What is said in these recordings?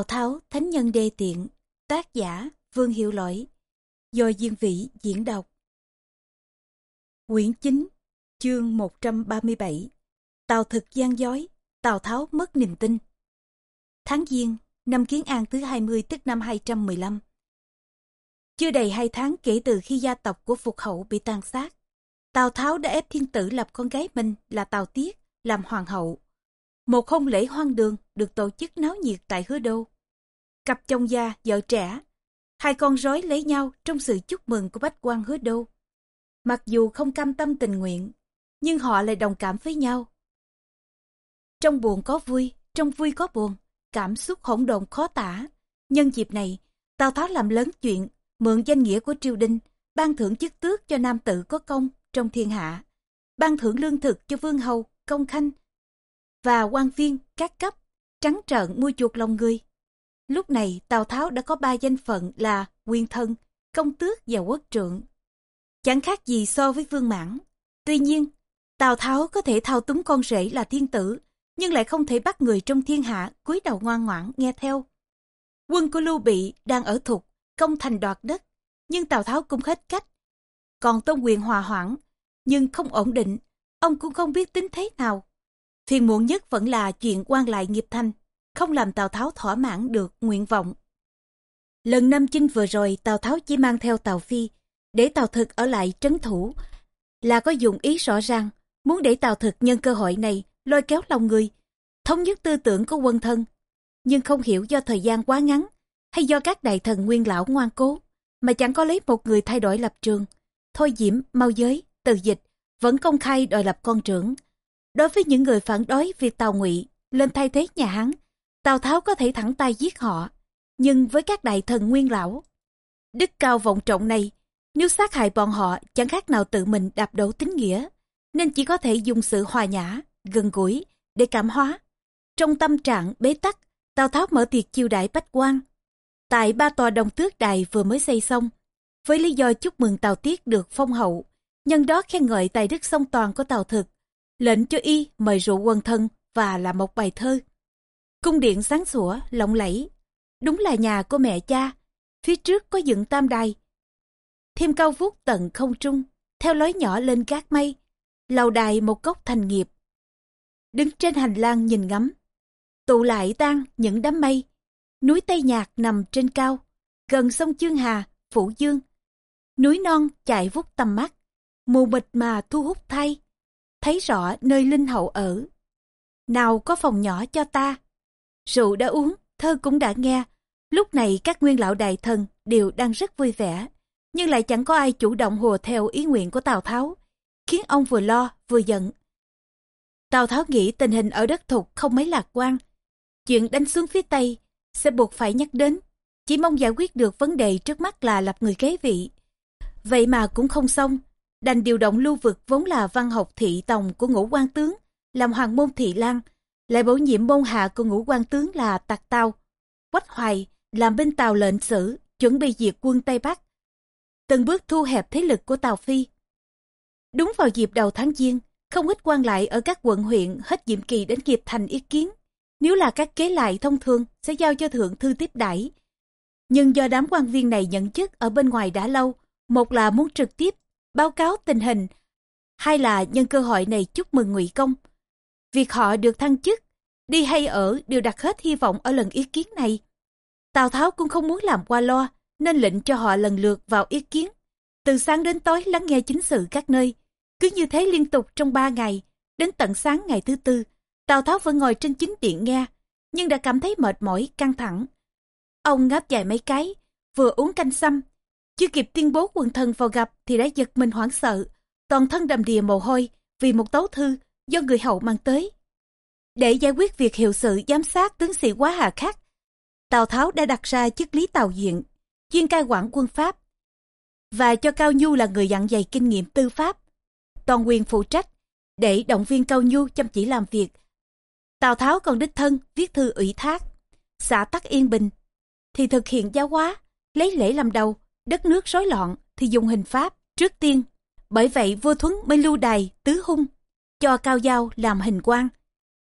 Tào Tháo, Thánh Nhân Đê Tiện, tác giả Vương Hiệu Lỗi, do Diên Vĩ diễn đọc. Quyển 9, chương 137 Tào thực gian dối, Tào Tháo mất niềm tin. Tháng Giêng, năm Kiến An thứ 20 tức năm 215. Chưa đầy hai tháng kể từ khi gia tộc của Phục Hậu bị tàn sát, Tào Tháo đã ép thiên tử lập con gái mình là Tào Tiết làm hoàng hậu. Một hôn lễ hoang đường được tổ chức náo nhiệt tại hứa đô. Cặp chồng già, vợ trẻ, hai con rối lấy nhau trong sự chúc mừng của bách quan hứa đô. Mặc dù không cam tâm tình nguyện, nhưng họ lại đồng cảm với nhau. Trong buồn có vui, trong vui có buồn, cảm xúc hỗn độn khó tả. Nhân dịp này, Tào Tháo làm lớn chuyện, mượn danh nghĩa của triều đình, ban thưởng chức tước cho nam tử có công trong thiên hạ, ban thưởng lương thực cho vương hầu, công khanh và quan viên các cấp, trắng trợn mua chuộc lòng người. Lúc này Tào Tháo đã có ba danh phận là quyền thân, công tước và quốc trượng. Chẳng khác gì so với vương mãn. Tuy nhiên, Tào Tháo có thể thao túng con rể là thiên tử, nhưng lại không thể bắt người trong thiên hạ cúi đầu ngoan ngoãn nghe theo. Quân của Lưu Bị đang ở thục, công thành đoạt đất, nhưng Tào Tháo cũng hết cách. Còn Tôn Quyền hòa hoãn, nhưng không ổn định, ông cũng không biết tính thế nào. Phiền muộn nhất vẫn là chuyện quan lại nghiệp thanh, không làm Tào Tháo thỏa mãn được nguyện vọng. Lần năm chinh vừa rồi Tào Tháo chỉ mang theo Tào Phi, để Tào Thực ở lại trấn thủ, là có dụng ý rõ ràng, muốn để Tào Thực nhân cơ hội này lôi kéo lòng người, thống nhất tư tưởng của quân thân. Nhưng không hiểu do thời gian quá ngắn, hay do các đại thần nguyên lão ngoan cố, mà chẳng có lấy một người thay đổi lập trường. Thôi Diễm, Mau Giới, Từ Dịch vẫn công khai đòi lập con trưởng. Đối với những người phản đối việc Tào Ngụy lên thay thế nhà hắn, Tào Tháo có thể thẳng tay giết họ. Nhưng với các đại thần nguyên lão, đức cao vọng trọng này, nếu sát hại bọn họ chẳng khác nào tự mình đạp đổ tính nghĩa, nên chỉ có thể dùng sự hòa nhã, gần gũi để cảm hóa. Trong tâm trạng bế tắc, Tào Tháo mở tiệc chiêu đãi bách quan. Tại ba tòa đồng tước đài vừa mới xây xong, với lý do chúc mừng Tào Tiết được phong hậu, nhân đó khen ngợi tài đức song toàn của Tào Thực, lệnh cho y mời rượu quân thân và làm một bài thơ. Cung điện sáng sủa, lộng lẫy, đúng là nhà của mẹ cha, phía trước có dựng tam đài. Thêm cao vút tận không trung, theo lối nhỏ lên gác mây, lầu đài một góc thành nghiệp. Đứng trên hành lang nhìn ngắm, tụ lại tan những đám mây, núi Tây Nhạc nằm trên cao, gần sông Chương Hà, Phủ Dương. Núi non chạy vút tầm mắt, mù mịt mà thu hút thay, thấy rõ nơi linh hậu ở. Nào có phòng nhỏ cho ta, rượu đã uống, thơ cũng đã nghe, lúc này các nguyên lão đại thần đều đang rất vui vẻ, nhưng lại chẳng có ai chủ động hùa theo ý nguyện của Tào Tháo, khiến ông vừa lo vừa giận. Tào Tháo nghĩ tình hình ở đất thục không mấy lạc quan, chuyện đánh xuống phía Tây sẽ buộc phải nhắc đến, chỉ mong giải quyết được vấn đề trước mắt là lập người kế vị. Vậy mà cũng không xong, đành điều động lưu vực vốn là văn học thị tòng của ngũ quan tướng, làm hoàng môn thị lan, lại bổ nhiệm môn hạ của ngũ quan tướng là Tạc Tao, Quách Hoài, làm bên Tàu lệnh sử, chuẩn bị diệt quân Tây Bắc. Từng bước thu hẹp thế lực của Tàu Phi. Đúng vào dịp đầu tháng Giêng, không ít quan lại ở các quận huyện hết nhiệm kỳ đến kịp thành ý kiến. Nếu là các kế lại thông thường sẽ giao cho thượng thư tiếp đãi. Nhưng do đám quan viên này nhận chức ở bên ngoài đã lâu, một là muốn trực tiếp báo cáo tình hình, hai là nhân cơ hội này chúc mừng ngụy công. Việc họ được thăng chức, đi hay ở đều đặt hết hy vọng ở lần ý kiến này. Tào Tháo cũng không muốn làm qua lo, nên lệnh cho họ lần lượt vào ý kiến. Từ sáng đến tối lắng nghe chính sự các nơi. Cứ như thế liên tục trong ba ngày, đến tận sáng ngày thứ tư, Tào Tháo vẫn ngồi trên chính điện nghe, nhưng đã cảm thấy mệt mỏi, căng thẳng. Ông ngáp dài mấy cái, vừa uống canh xăm, chưa kịp tuyên bố quần thần vào gặp thì đã giật mình hoảng sợ, toàn thân đầm đìa mồ hôi vì một tấu thư do người hậu mang tới. Để giải quyết việc hiệu sự giám sát tướng sĩ quá hà khắc, Tào Tháo đã đặt ra chức lý Tào Diện, chuyên cai quản quân Pháp, và cho Cao Nhu là người dặn dày kinh nghiệm tư pháp, toàn quyền phụ trách, để động viên Cao Nhu chăm chỉ làm việc. Tào Tháo còn đích thân viết thư ủy thác, xã tắc yên bình, thì thực hiện giáo hóa, lấy lễ làm đầu, đất nước rối loạn thì dùng hình pháp trước tiên. Bởi vậy vua Thuấn mới lưu đài tứ hung, cho Cao Giao làm hình quan.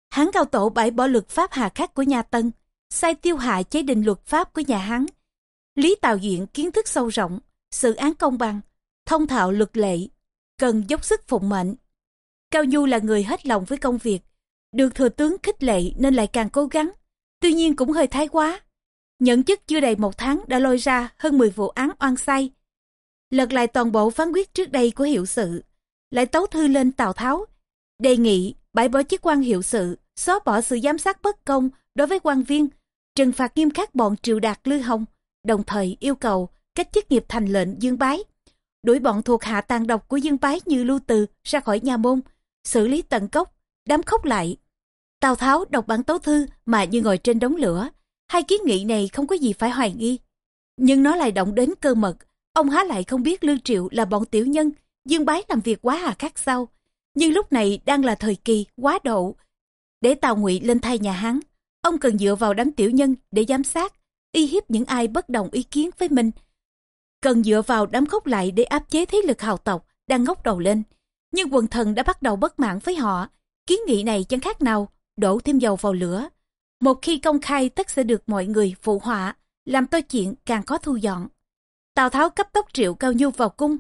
Hán Cao Tổ bãi bỏ luật pháp hà khắc của nhà Tân, sai tiêu hạ chế định luật pháp của nhà Hán. Lý Tào Duyện kiến thức sâu rộng, sự án công bằng, thông thạo luật lệ, cần dốc sức phụng mệnh. Cao Du là người hết lòng với công việc, được thừa tướng khích lệ nên lại càng cố gắng, tuy nhiên cũng hơi thái quá. Nhận chức chưa đầy một tháng đã lôi ra hơn 10 vụ án oan sai. Lật lại toàn bộ phán quyết trước đây của hiệu sự, lại tấu thư lên Tào Tháo, đề nghị bãi bỏ chức quan hiệu sự, xóa bỏ sự giám sát bất công đối với quan viên, trừng phạt nghiêm khắc bọn triệu đạt lư hồng, đồng thời yêu cầu cách chức nghiệp thành lệnh dương bái, đuổi bọn thuộc hạ tàn độc của dương bái như lưu từ ra khỏi nhà môn, xử lý tận cốc, đám khóc lại. Tào Tháo đọc bản tấu thư mà như ngồi trên đống lửa, hai kiến nghị này không có gì phải hoài nghi. Nhưng nó lại động đến cơ mật, ông há lại không biết Lưu Triệu là bọn tiểu nhân, dương bái làm việc quá hà khắc sau. Nhưng lúc này đang là thời kỳ quá độ. Để Tào Ngụy lên thay nhà Hán, ông cần dựa vào đám tiểu nhân để giám sát, y hiếp những ai bất đồng ý kiến với mình. Cần dựa vào đám khốc lại để áp chế thế lực hào tộc đang ngóc đầu lên. Nhưng quần thần đã bắt đầu bất mãn với họ. Kiến nghị này chẳng khác nào đổ thêm dầu vào lửa. Một khi công khai tất sẽ được mọi người phụ họa, làm to chuyện càng có thu dọn. Tào Tháo cấp tốc triệu Cao Nhu vào cung.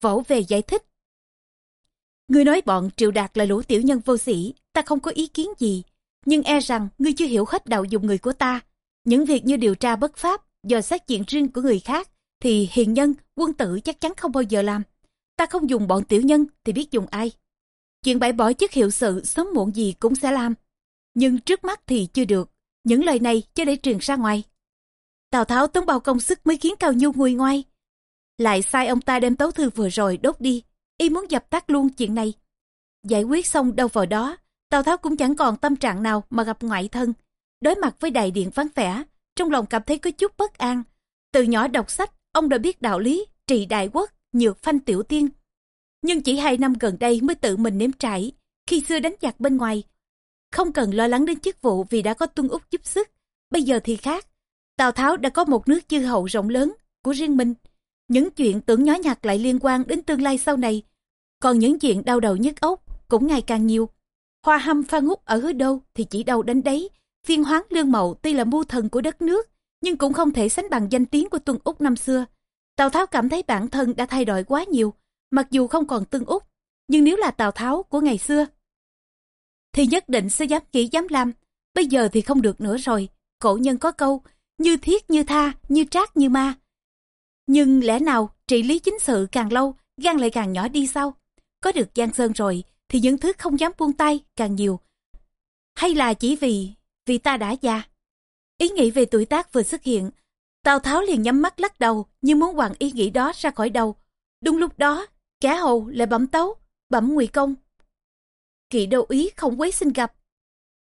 Vỗ về giải thích. Ngươi nói bọn triệu đạt là lũ tiểu nhân vô sĩ, ta không có ý kiến gì. Nhưng e rằng ngươi chưa hiểu hết đạo dụng người của ta. Những việc như điều tra bất pháp, dò xét chuyện riêng của người khác, thì hiền nhân, quân tử chắc chắn không bao giờ làm. Ta không dùng bọn tiểu nhân thì biết dùng ai. Chuyện bãi bỏ chức hiệu sự sớm muộn gì cũng sẽ làm. Nhưng trước mắt thì chưa được. Những lời này cho để truyền ra ngoài. Tào Tháo tốn bao công sức mới khiến Cao Nhu nguôi ngoai. Lại sai ông ta đem tấu thư vừa rồi đốt đi. Y muốn dập tắt luôn chuyện này. Giải quyết xong đâu vào đó, Tào Tháo cũng chẳng còn tâm trạng nào mà gặp ngoại thân. Đối mặt với đại điện vắng vẻ, trong lòng cảm thấy có chút bất an. Từ nhỏ đọc sách, ông đã biết đạo lý, trị đại quốc, nhược phanh tiểu tiên. Nhưng chỉ hai năm gần đây mới tự mình nếm trải. Khi xưa đánh giặc bên ngoài, không cần lo lắng đến chức vụ vì đã có tuân úc giúp sức. Bây giờ thì khác. Tào Tháo đã có một nước chư hậu rộng lớn của riêng mình. Những chuyện tưởng nhỏ nhặt lại liên quan đến tương lai sau này. Còn những chuyện đau đầu nhức ốc cũng ngày càng nhiều. Hoa hâm pha ngút ở hứa đâu thì chỉ đâu đánh đấy. Phiên hoáng lương mậu tuy là mưu thần của đất nước, nhưng cũng không thể sánh bằng danh tiếng của Tuân Úc năm xưa. Tào Tháo cảm thấy bản thân đã thay đổi quá nhiều, mặc dù không còn Tuân Úc, nhưng nếu là Tào Tháo của ngày xưa, thì nhất định sẽ dám kỹ dám làm. Bây giờ thì không được nữa rồi. Cổ nhân có câu, như thiết như tha, như trác như ma. Nhưng lẽ nào trị lý chính sự càng lâu, gan lại càng nhỏ đi sao? Có được Giang Sơn rồi, thì những thứ không dám buông tay càng nhiều. Hay là chỉ vì, vì ta đã già? Ý nghĩ về tuổi tác vừa xuất hiện, Tào Tháo liền nhắm mắt lắc đầu như muốn quẳng ý nghĩ đó ra khỏi đầu. Đúng lúc đó, kẻ hầu lại bẩm tấu, bẩm ngụy công. Kỵ đô ý không quấy xin gặp.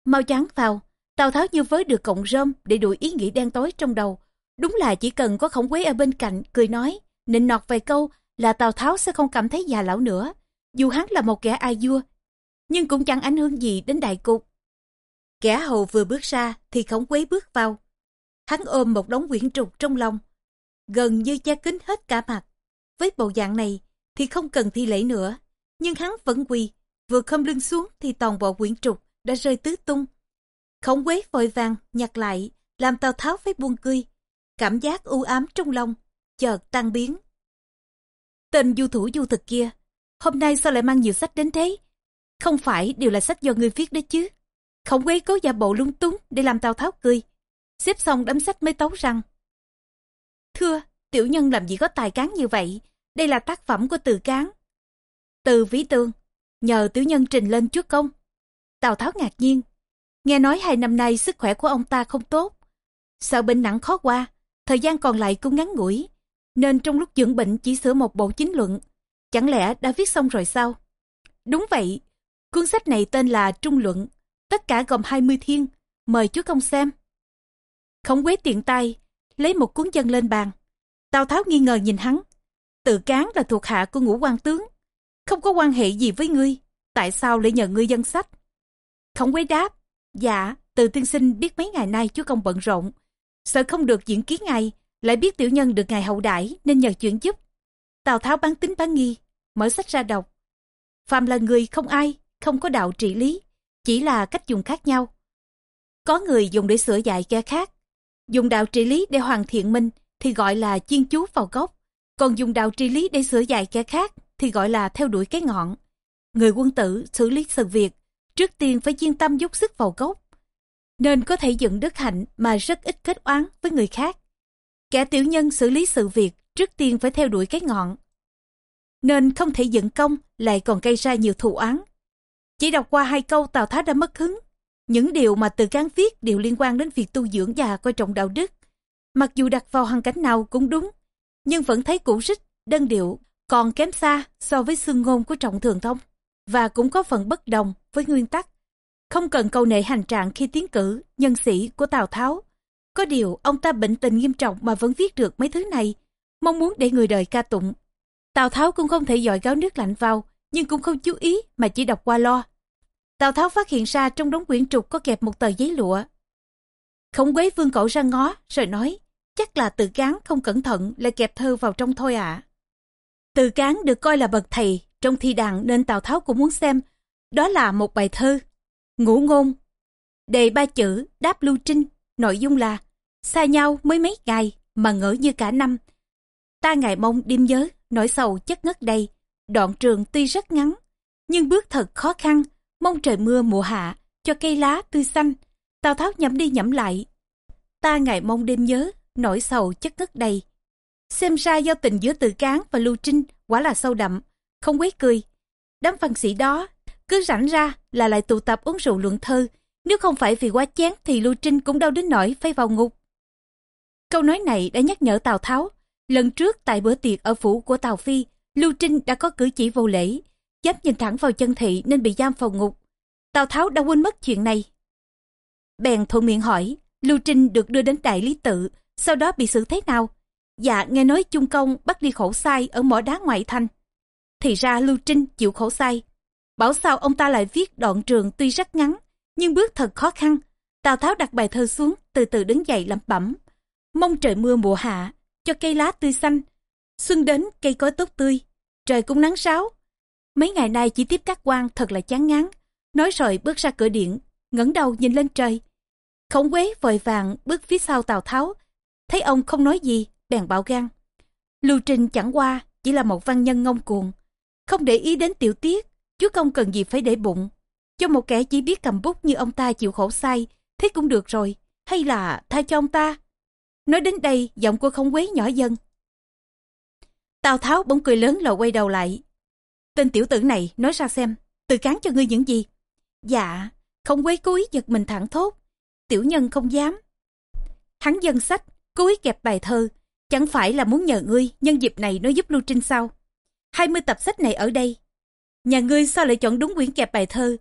Mau chán vào, Tào Tháo như với được cộng rơm để đuổi ý nghĩ đen tối trong đầu. Đúng là chỉ cần có khổng quế ở bên cạnh, cười nói, nịnh nọt vài câu là Tào Tháo sẽ không cảm thấy già lão nữa. Dù hắn là một kẻ ai vua, nhưng cũng chẳng ảnh hưởng gì đến đại cục. Kẻ hầu vừa bước ra thì khổng quế bước vào. Hắn ôm một đống quyển trục trong lòng, gần như che kín hết cả mặt. Với bộ dạng này thì không cần thi lễ nữa, nhưng hắn vẫn quỳ, vừa khâm lưng xuống thì toàn bộ quyển trục đã rơi tứ tung. Khổng quế vội vàng nhặt lại, làm Tào Tháo phải buông cười. Cảm giác u ám trong lòng, chợt tan biến. Tên du thủ du thực kia, hôm nay sao lại mang nhiều sách đến thế? Không phải đều là sách do người viết đấy chứ. Khổng quế cố giả bộ lung túng để làm Tào Tháo cười. Xếp xong đấm sách mới tấu rằng. Thưa, tiểu nhân làm gì có tài cán như vậy? Đây là tác phẩm của từ cán. Từ vĩ tương, nhờ tiểu nhân trình lên trước công. Tào Tháo ngạc nhiên. Nghe nói hai năm nay sức khỏe của ông ta không tốt. Sợ bệnh nặng khó qua, thời gian còn lại cũng ngắn ngủi. Nên trong lúc dưỡng bệnh chỉ sửa một bộ chính luận. Chẳng lẽ đã viết xong rồi sao? Đúng vậy, cuốn sách này tên là Trung Luận tất cả gồm 20 thiên, mời chúa công xem. Khổng quế tiện tay, lấy một cuốn chân lên bàn. Tào Tháo nghi ngờ nhìn hắn. Tự cán là thuộc hạ của ngũ quan tướng, không có quan hệ gì với ngươi, tại sao lại nhờ ngươi dân sách? Khổng quế đáp, dạ, từ tiên sinh biết mấy ngày nay chúa công bận rộn, sợ không được diễn kiến ngài, lại biết tiểu nhân được ngài hậu đãi nên nhờ chuyện giúp. Tào Tháo bán tính bán nghi, mở sách ra đọc. Phạm là người không ai, không có đạo trị lý, chỉ là cách dùng khác nhau. Có người dùng để sửa dạy kẻ khác. Dùng đạo trị lý để hoàn thiện mình thì gọi là chiên chú vào gốc. Còn dùng đạo trị lý để sửa dạy kẻ khác thì gọi là theo đuổi cái ngọn. Người quân tử xử lý sự việc, trước tiên phải chuyên tâm dốc sức vào gốc. Nên có thể dựng đức hạnh mà rất ít kết oán với người khác. Kẻ tiểu nhân xử lý sự việc, trước tiên phải theo đuổi cái ngọn. Nên không thể dựng công, lại còn gây ra nhiều thù oán. Chỉ đọc qua hai câu Tào Tháo đã mất hứng. Những điều mà từ cán viết đều liên quan đến việc tu dưỡng và coi trọng đạo đức. Mặc dù đặt vào hoàn cảnh nào cũng đúng, nhưng vẫn thấy cũ rích, đơn điệu, còn kém xa so với xương ngôn của trọng thường thông. Và cũng có phần bất đồng với nguyên tắc. Không cần câu nệ hành trạng khi tiến cử, nhân sĩ của Tào Tháo. Có điều ông ta bệnh tình nghiêm trọng mà vẫn viết được mấy thứ này, mong muốn để người đời ca tụng. Tào Tháo cũng không thể dọi gáo nước lạnh vào, nhưng cũng không chú ý mà chỉ đọc qua lo. Tào Tháo phát hiện ra trong đống quyển trục có kẹp một tờ giấy lụa. Khổng quế vương cậu ra ngó, rồi nói, chắc là tự cán không cẩn thận lại kẹp thơ vào trong thôi ạ. Từ cán được coi là bậc thầy trong thi đàn nên Tào Tháo cũng muốn xem. Đó là một bài thơ, ngũ ngôn. Đề ba chữ, đáp lưu trinh, nội dung là xa nhau mới mấy ngày mà ngỡ như cả năm. Ta ngày mong đêm nhớ, nỗi sầu chất ngất đầy. Đoạn trường tuy rất ngắn, nhưng bước thật khó khăn, mong trời mưa mùa hạ, cho cây lá tươi xanh. Tào Tháo nhẩm đi nhẩm lại. Ta ngày mong đêm nhớ, nỗi sầu chất ngất đầy. Xem ra giao tình giữa Từ Cán và Lưu Trinh quả là sâu đậm, không quấy cười. Đám văn sĩ đó cứ rảnh ra là lại tụ tập uống rượu luận thơ. Nếu không phải vì quá chán thì Lưu Trinh cũng đau đến nỗi phải vào ngục. Câu nói này đã nhắc nhở Tào Tháo. Lần trước tại bữa tiệc ở phủ của Tào Phi, Lưu Trinh đã có cử chỉ vô lễ, dám nhìn thẳng vào chân thị nên bị giam phòng ngục. Tào Tháo đã quên mất chuyện này. Bèn thuận miệng hỏi, Lưu Trinh được đưa đến đại lý tự, sau đó bị xử thế nào? Dạ nghe nói Trung Công bắt đi khổ sai ở mỏ đá ngoại thành. Thì ra Lưu Trinh chịu khổ sai. Bảo sao ông ta lại viết đoạn trường tuy rất ngắn, nhưng bước thật khó khăn. Tào Tháo đặt bài thơ xuống, từ từ đứng dậy lẩm bẩm. Mong trời mưa mùa hạ, cho cây lá tươi xanh. Xuân đến cây cối tốt tươi, trời cũng nắng sáo. Mấy ngày nay chỉ tiếp các quan thật là chán ngán. Nói rồi bước ra cửa điện, ngẩng đầu nhìn lên trời. Khổng quế vội vàng bước phía sau Tào Tháo. Thấy ông không nói gì, bèn bảo gan. Lưu Trình chẳng qua chỉ là một văn nhân ngông cuồng. Không để ý đến tiểu tiết, chúa công cần gì phải để bụng. Cho một kẻ chỉ biết cầm bút như ông ta chịu khổ sai, thế cũng được rồi. Hay là tha cho ông ta. Nói đến đây, giọng của không quế nhỏ dần. Tào Tháo bỗng cười lớn lầu quay đầu lại. Tên tiểu tử này nói ra xem, từ cán cho ngươi những gì? Dạ, không quấy cố ý giật mình thẳng thốt. Tiểu nhân không dám. Hắn dân sách, cố ý kẹp bài thơ. Chẳng phải là muốn nhờ ngươi nhân dịp này nói giúp Lưu Trinh sao? 20 tập sách này ở đây. Nhà ngươi sao lại chọn đúng quyển kẹp bài thơ?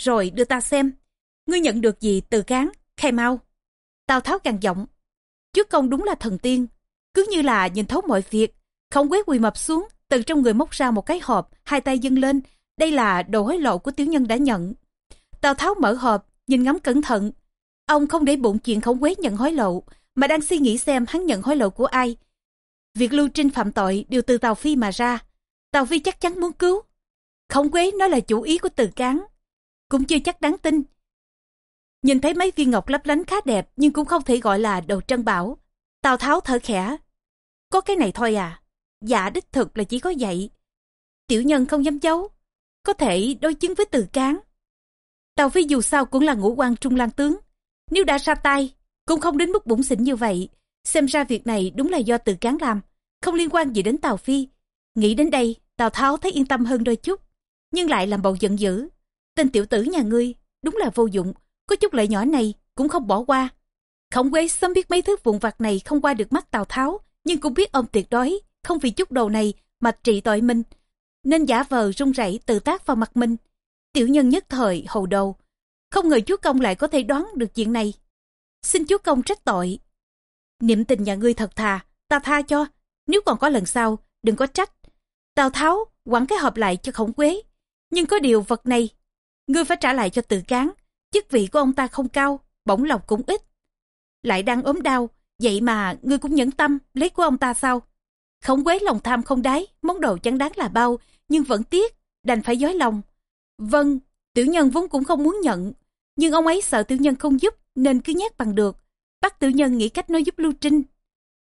Rồi đưa ta xem. Ngươi nhận được gì từ cán, khai mau. Tào Tháo càng giọng. Trước công đúng là thần tiên. Cứ như là nhìn thấu mọi việc. Không quét quỳ mập xuống, từ trong người móc ra một cái hộp, hai tay dâng lên. Đây là đồ hối lộ của tiểu nhân đã nhận. Tào Tháo mở hộp, nhìn ngắm cẩn thận. Ông không để bụng chuyện khổng quế nhận hối lộ, mà đang suy nghĩ xem hắn nhận hối lộ của ai. Việc Lưu Trinh phạm tội đều từ Tào Phi mà ra. Tào Phi chắc chắn muốn cứu. Không quế nói là chủ ý của từ cán. Cũng chưa chắc đáng tin. Nhìn thấy mấy viên ngọc lấp lánh khá đẹp nhưng cũng không thể gọi là đồ trân bảo. Tào Tháo thở khẽ. Có cái này thôi à? Dạ đích thực là chỉ có vậy. Tiểu nhân không dám giấu. Có thể đối chứng với từ cán. Tào Phi dù sao cũng là ngũ quan trung lang tướng. Nếu đã ra tay, cũng không đến mức bụng xỉn như vậy. Xem ra việc này đúng là do tự cán làm, không liên quan gì đến Tào Phi. Nghĩ đến đây, Tào Tháo thấy yên tâm hơn đôi chút, nhưng lại làm bầu giận dữ. Tên tiểu tử nhà ngươi, đúng là vô dụng, có chút lợi nhỏ này cũng không bỏ qua. Khổng quế sớm biết mấy thứ vụn vặt này không qua được mắt Tào Tháo, nhưng cũng biết ông tuyệt đối, không vì chút đầu này mà trị tội mình. Nên giả vờ run rẩy tự tác vào mặt mình. Tiểu nhân nhất thời hầu đầu. Không ngờ chúa công lại có thể đoán được chuyện này. Xin chúa công trách tội. Niệm tình nhà ngươi thật thà, ta tha cho. Nếu còn có lần sau, đừng có trách. Tào Tháo quẳng cái hộp lại cho khổng quế. Nhưng có điều vật này, ngươi phải trả lại cho tự cán. Chức vị của ông ta không cao, bổng lòng cũng ít. Lại đang ốm đau, vậy mà ngươi cũng nhẫn tâm lấy của ông ta sao? Khổng quế lòng tham không đáy, món đồ chẳng đáng là bao, nhưng vẫn tiếc, đành phải dối lòng. Vâng, tiểu nhân vốn cũng không muốn nhận, nhưng ông ấy sợ tiểu nhân không giúp, nên cứ nhét bằng được. Bắt Tử nhân nghĩ cách nói giúp Lưu Trinh.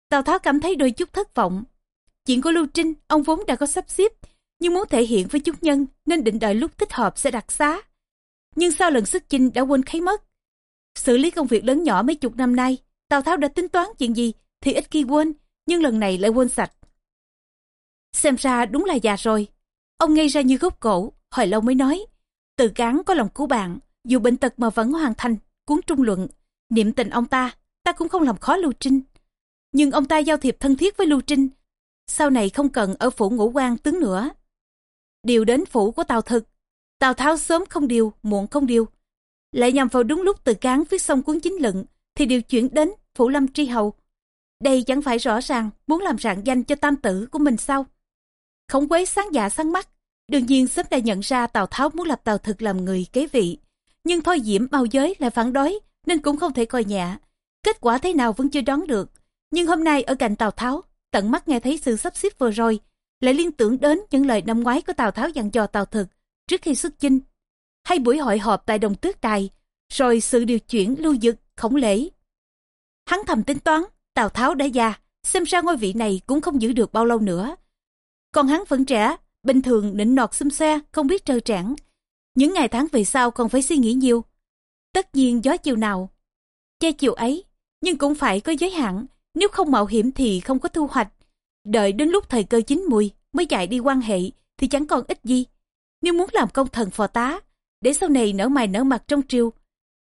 Tào Tháo cảm thấy đôi chút thất vọng. Chuyện của Lưu Trinh, ông vốn đã có sắp xếp, nhưng muốn thể hiện với chúng nhân nên định đợi lúc thích hợp sẽ đặt xá. Nhưng sau lần xuất chinh đã quên kháy mất. Xử lý công việc lớn nhỏ mấy chục năm nay, Tào Tháo đã tính toán chuyện gì thì ít khi quên, nhưng lần này lại quên sạch. Xem ra đúng là già rồi. Ông ngây ra như gốc cổ, hồi lâu mới nói. Từ cán có lòng cứu bạn, dù bệnh tật mà vẫn hoàn thành, cuốn trung luận. Niệm tình ông ta, ta cũng không làm khó Lưu Trinh. Nhưng ông ta giao thiệp thân thiết với Lưu Trinh, sau này không cần ở phủ ngũ quan tướng nữa. Điều đến phủ của Tào Thực, Tào Tháo sớm không điều, muộn không điều. Lại nhằm vào đúng lúc từ cán viết xong cuốn chính luận, thì điều chuyển đến phủ lâm tri hầu. Đây chẳng phải rõ ràng muốn làm rạng danh cho tam tử của mình sao? Khổng quế sáng dạ sáng mắt, đương nhiên sớm đã nhận ra Tào Tháo muốn lập Tào Thực làm người kế vị. Nhưng thôi diễm bao giới lại phản đối, nên cũng không thể coi nhẹ. Kết quả thế nào vẫn chưa đoán được. Nhưng hôm nay ở cạnh Tào Tháo, tận mắt nghe thấy sự sắp xếp vừa rồi, lại liên tưởng đến những lời năm ngoái của Tào Tháo dặn dò Tào Thực trước khi xuất chinh. Hay buổi hội họp tại Đồng Tước Đài, rồi sự điều chuyển lưu dực, khổng lễ. Hắn thầm tính toán, Tào Tháo đã già, xem ra ngôi vị này cũng không giữ được bao lâu nữa. Còn hắn vẫn trẻ, bình thường nịnh nọt xum xe, không biết trơ trẽn. Những ngày tháng về sau còn phải suy nghĩ nhiều. Tất nhiên gió chiều nào, che chiều ấy, nhưng cũng phải có giới hạn, nếu không mạo hiểm thì không có thu hoạch. Đợi đến lúc thời cơ chín mùi mới chạy đi quan hệ thì chẳng còn ích gì. Nếu muốn làm công thần phò tá, để sau này nở mày nở mặt trong triều,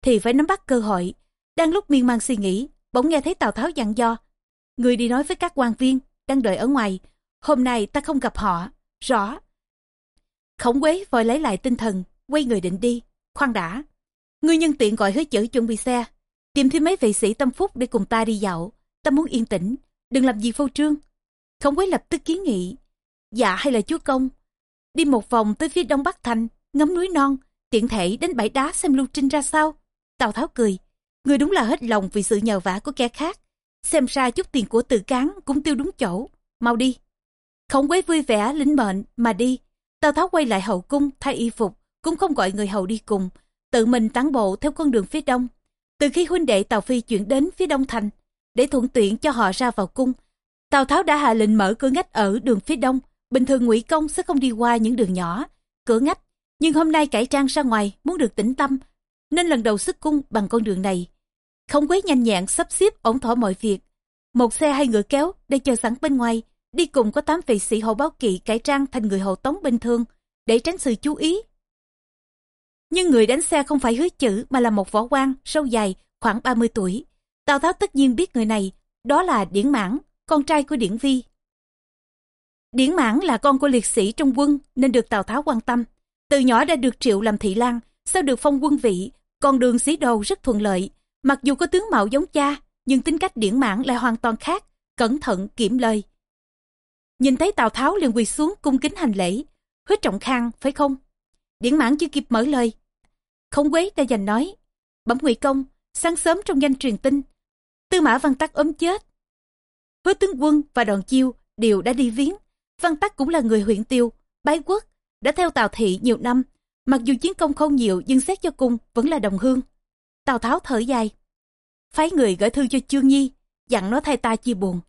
thì phải nắm bắt cơ hội. Đang lúc miên man suy nghĩ, bỗng nghe thấy Tào Tháo dặn do. Người đi nói với các quan viên, đang đợi ở ngoài. Hôm nay ta không gặp họ, rõ. Khổng quế vội lấy lại tinh thần, quay người định đi. Khoan đã. Ngươi nhân tiện gọi hứa chữ chuẩn bị xe. Tìm thêm mấy vệ sĩ tâm phúc để cùng ta đi dạo. Ta muốn yên tĩnh, đừng làm gì phô trương. Không quế lập tức kiến nghị. Dạ hay là chúa công? Đi một vòng tới phía đông Bắc Thành, ngắm núi non, tiện thể đến bãi đá xem lưu trinh ra sao. Tào Tháo cười. Người đúng là hết lòng vì sự nhờ vả của kẻ khác. Xem ra chút tiền của từ cán cũng tiêu đúng chỗ. Mau đi. không quế vui vẻ lĩnh mệnh mà đi. Tào Tháo quay lại hậu cung thay y phục, cũng không gọi người hầu đi cùng, tự mình tán bộ theo con đường phía đông. Từ khi huynh đệ Tào Phi chuyển đến phía đông thành, để thuận tiện cho họ ra vào cung, Tào Tháo đã hạ lệnh mở cửa ngách ở đường phía đông. Bình thường ngụy công sẽ không đi qua những đường nhỏ, cửa ngách. Nhưng hôm nay cải trang ra ngoài muốn được tĩnh tâm, nên lần đầu xuất cung bằng con đường này. Không quấy nhanh nhẹn sắp xếp ổn thỏa mọi việc. Một xe hay ngựa kéo để chờ sẵn bên ngoài, đi cùng có tám vị sĩ hộ báo kỵ cải trang thành người hộ tống bình thường, để tránh sự chú ý. Nhưng người đánh xe không phải hứa chữ mà là một võ quan sâu dài, khoảng 30 tuổi. Tào Tháo tất nhiên biết người này, đó là Điển Mãn, con trai của Điển Vi. Điển Mãn là con của liệt sĩ trong quân nên được Tào Tháo quan tâm. Từ nhỏ đã được triệu làm thị lang, sau được phong quân vị, con đường xí đầu rất thuận lợi. Mặc dù có tướng mạo giống cha, nhưng tính cách Điển Mãn lại hoàn toàn khác, cẩn thận, kiểm lời. Nhìn thấy Tào Tháo liền quỳ xuống cung kính hành lễ. Hứa trọng khang, phải không? Điển Mãn chưa kịp mở lời. Không quế đã giành nói. Bẩm ngụy công, sáng sớm trong danh truyền tin. Tư mã văn tắc ốm chết. Hứa tướng quân và đoàn chiêu đều đã đi viếng. Văn tắc cũng là người huyện tiêu, bái quốc, đã theo Tào Thị nhiều năm. Mặc dù chiến công không nhiều nhưng xét cho cùng vẫn là đồng hương. Tào Tháo thở dài. Phái người gửi thư cho Trương Nhi, dặn nó thay ta chia buồn.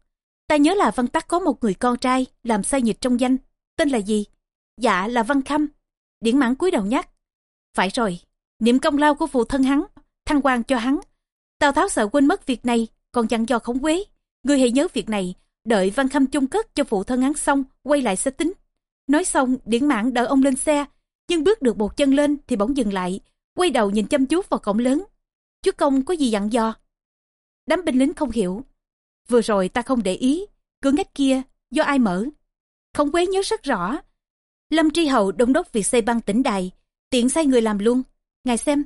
Ta nhớ là Văn Tắc có một người con trai làm sai nhịch trong danh. Tên là gì? Dạ là Văn Khâm. Điển mãn cúi đầu nhắc. Phải rồi, niệm công lao của phụ thân hắn, thăng quan cho hắn. Tào Tháo sợ quên mất việc này, còn dặn dò khổng quế. Người hãy nhớ việc này, đợi Văn Khâm chung cất cho phụ thân hắn xong, quay lại sẽ tính. Nói xong, điển mãn đỡ ông lên xe, nhưng bước được một chân lên thì bỗng dừng lại, quay đầu nhìn chăm chú vào cổng lớn. Chú công có gì dặn dò? Đám binh lính không hiểu. Vừa rồi ta không để ý, cửa ngách kia do ai mở? Khổng quế nhớ rất rõ. Lâm Tri Hậu đông đốc việc xây băng tỉnh đài, tiện sai người làm luôn. Ngài xem,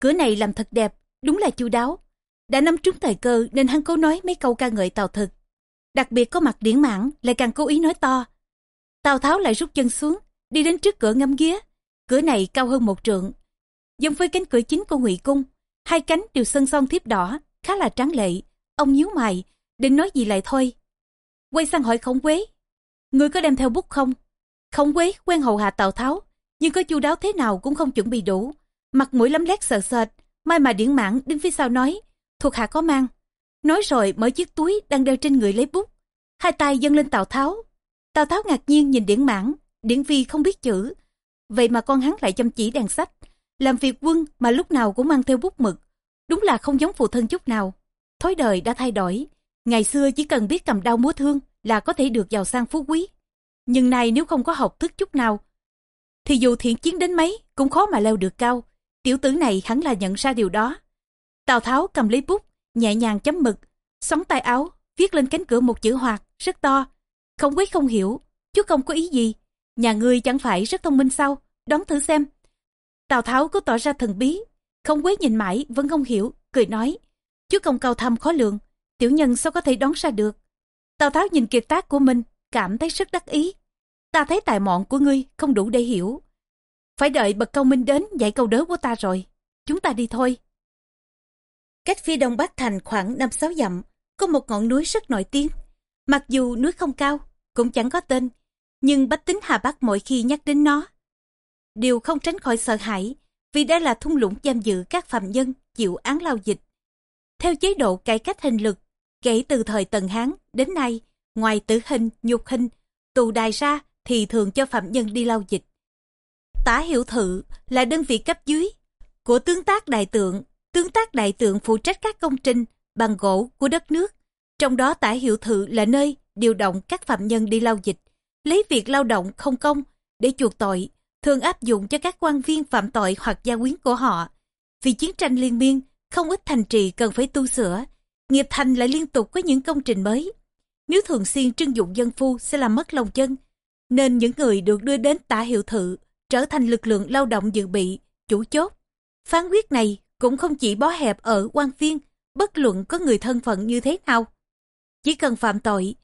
cửa này làm thật đẹp, đúng là chu đáo. Đã nắm trúng thời cơ nên hắn cố nói mấy câu ca ngợi tàu thực. Đặc biệt có mặt điển mãn lại càng cố ý nói to. Tào Tháo lại rút chân xuống, đi đến trước cửa ngâm ghía. Cửa này cao hơn một trượng. Giống với cánh cửa chính của ngụy cung, hai cánh đều sơn son thiếp đỏ, khá là tráng lệ. Ông nhíu mày, định nói gì lại thôi. Quay sang hỏi khổng quế. Người có đem theo bút không? Khổng quế quen hầu hạ Tào Tháo, nhưng có chu đáo thế nào cũng không chuẩn bị đủ. Mặt mũi lấm lét sợ sệt, Mai mà điển mãn đứng phía sau nói, thuộc hạ có mang. Nói rồi mở chiếc túi đang đeo trên người lấy bút. Hai tay dâng lên Tào Tháo. Tào Tháo ngạc nhiên nhìn điển mãn, điển vi không biết chữ. Vậy mà con hắn lại chăm chỉ đàn sách. Làm việc quân mà lúc nào cũng mang theo bút mực. Đúng là không giống phụ thân chút nào. Thói đời đã thay đổi. Ngày xưa chỉ cần biết cầm đao múa thương là có thể được giàu sang phú quý. Nhưng nay nếu không có học thức chút nào, thì dù thiện chiến đến mấy cũng khó mà leo được cao. Tiểu tử này hẳn là nhận ra điều đó. Tào Tháo cầm lấy bút, nhẹ nhàng chấm mực, xoắn tay áo, viết lên cánh cửa một chữ hoạt, rất to. Không quý không hiểu, chú công có ý gì? Nhà ngươi chẳng phải rất thông minh sao? Đón thử xem. Tào Tháo cứ tỏ ra thần bí, không quý nhìn mãi vẫn không hiểu, cười nói. Chú công cao thâm khó lượng tiểu nhân sao có thể đoán ra được. Tào Tháo nhìn kiệt tác của mình, cảm thấy rất đắc ý. Ta thấy tài mọn của ngươi không đủ để hiểu. Phải đợi bậc cao minh đến dạy câu đớ của ta rồi. Chúng ta đi thôi. Cách phía đông bắc thành khoảng năm sáu dặm, có một ngọn núi rất nổi tiếng. Mặc dù núi không cao, cũng chẳng có tên, nhưng bách tính Hà Bắc mỗi khi nhắc đến nó, đều không tránh khỏi sợ hãi, vì đây là thung lũng giam giữ các phạm nhân chịu án lao dịch. Theo chế độ cải cách hình lực, kể từ thời Tần Hán đến nay, ngoài tử hình, nhục hình, tù đài ra thì thường cho phạm nhân đi lao dịch. Tả hiệu thự là đơn vị cấp dưới của tướng tác đại tượng. Tướng tác đại tượng phụ trách các công trình bằng gỗ của đất nước. Trong đó tả hiệu thự là nơi điều động các phạm nhân đi lao dịch, lấy việc lao động không công để chuộc tội, thường áp dụng cho các quan viên phạm tội hoặc gia quyến của họ. Vì chiến tranh liên miên, không ít thành trì cần phải tu sửa, nghiệp thành lại liên tục có những công trình mới. Nếu thường xuyên trưng dụng dân phu sẽ làm mất lòng dân, nên những người được đưa đến tả hiệu thự trở thành lực lượng lao động dự bị, chủ chốt. Phán quyết này cũng không chỉ bó hẹp ở quan viên, bất luận có người thân phận như thế nào. Chỉ cần phạm tội,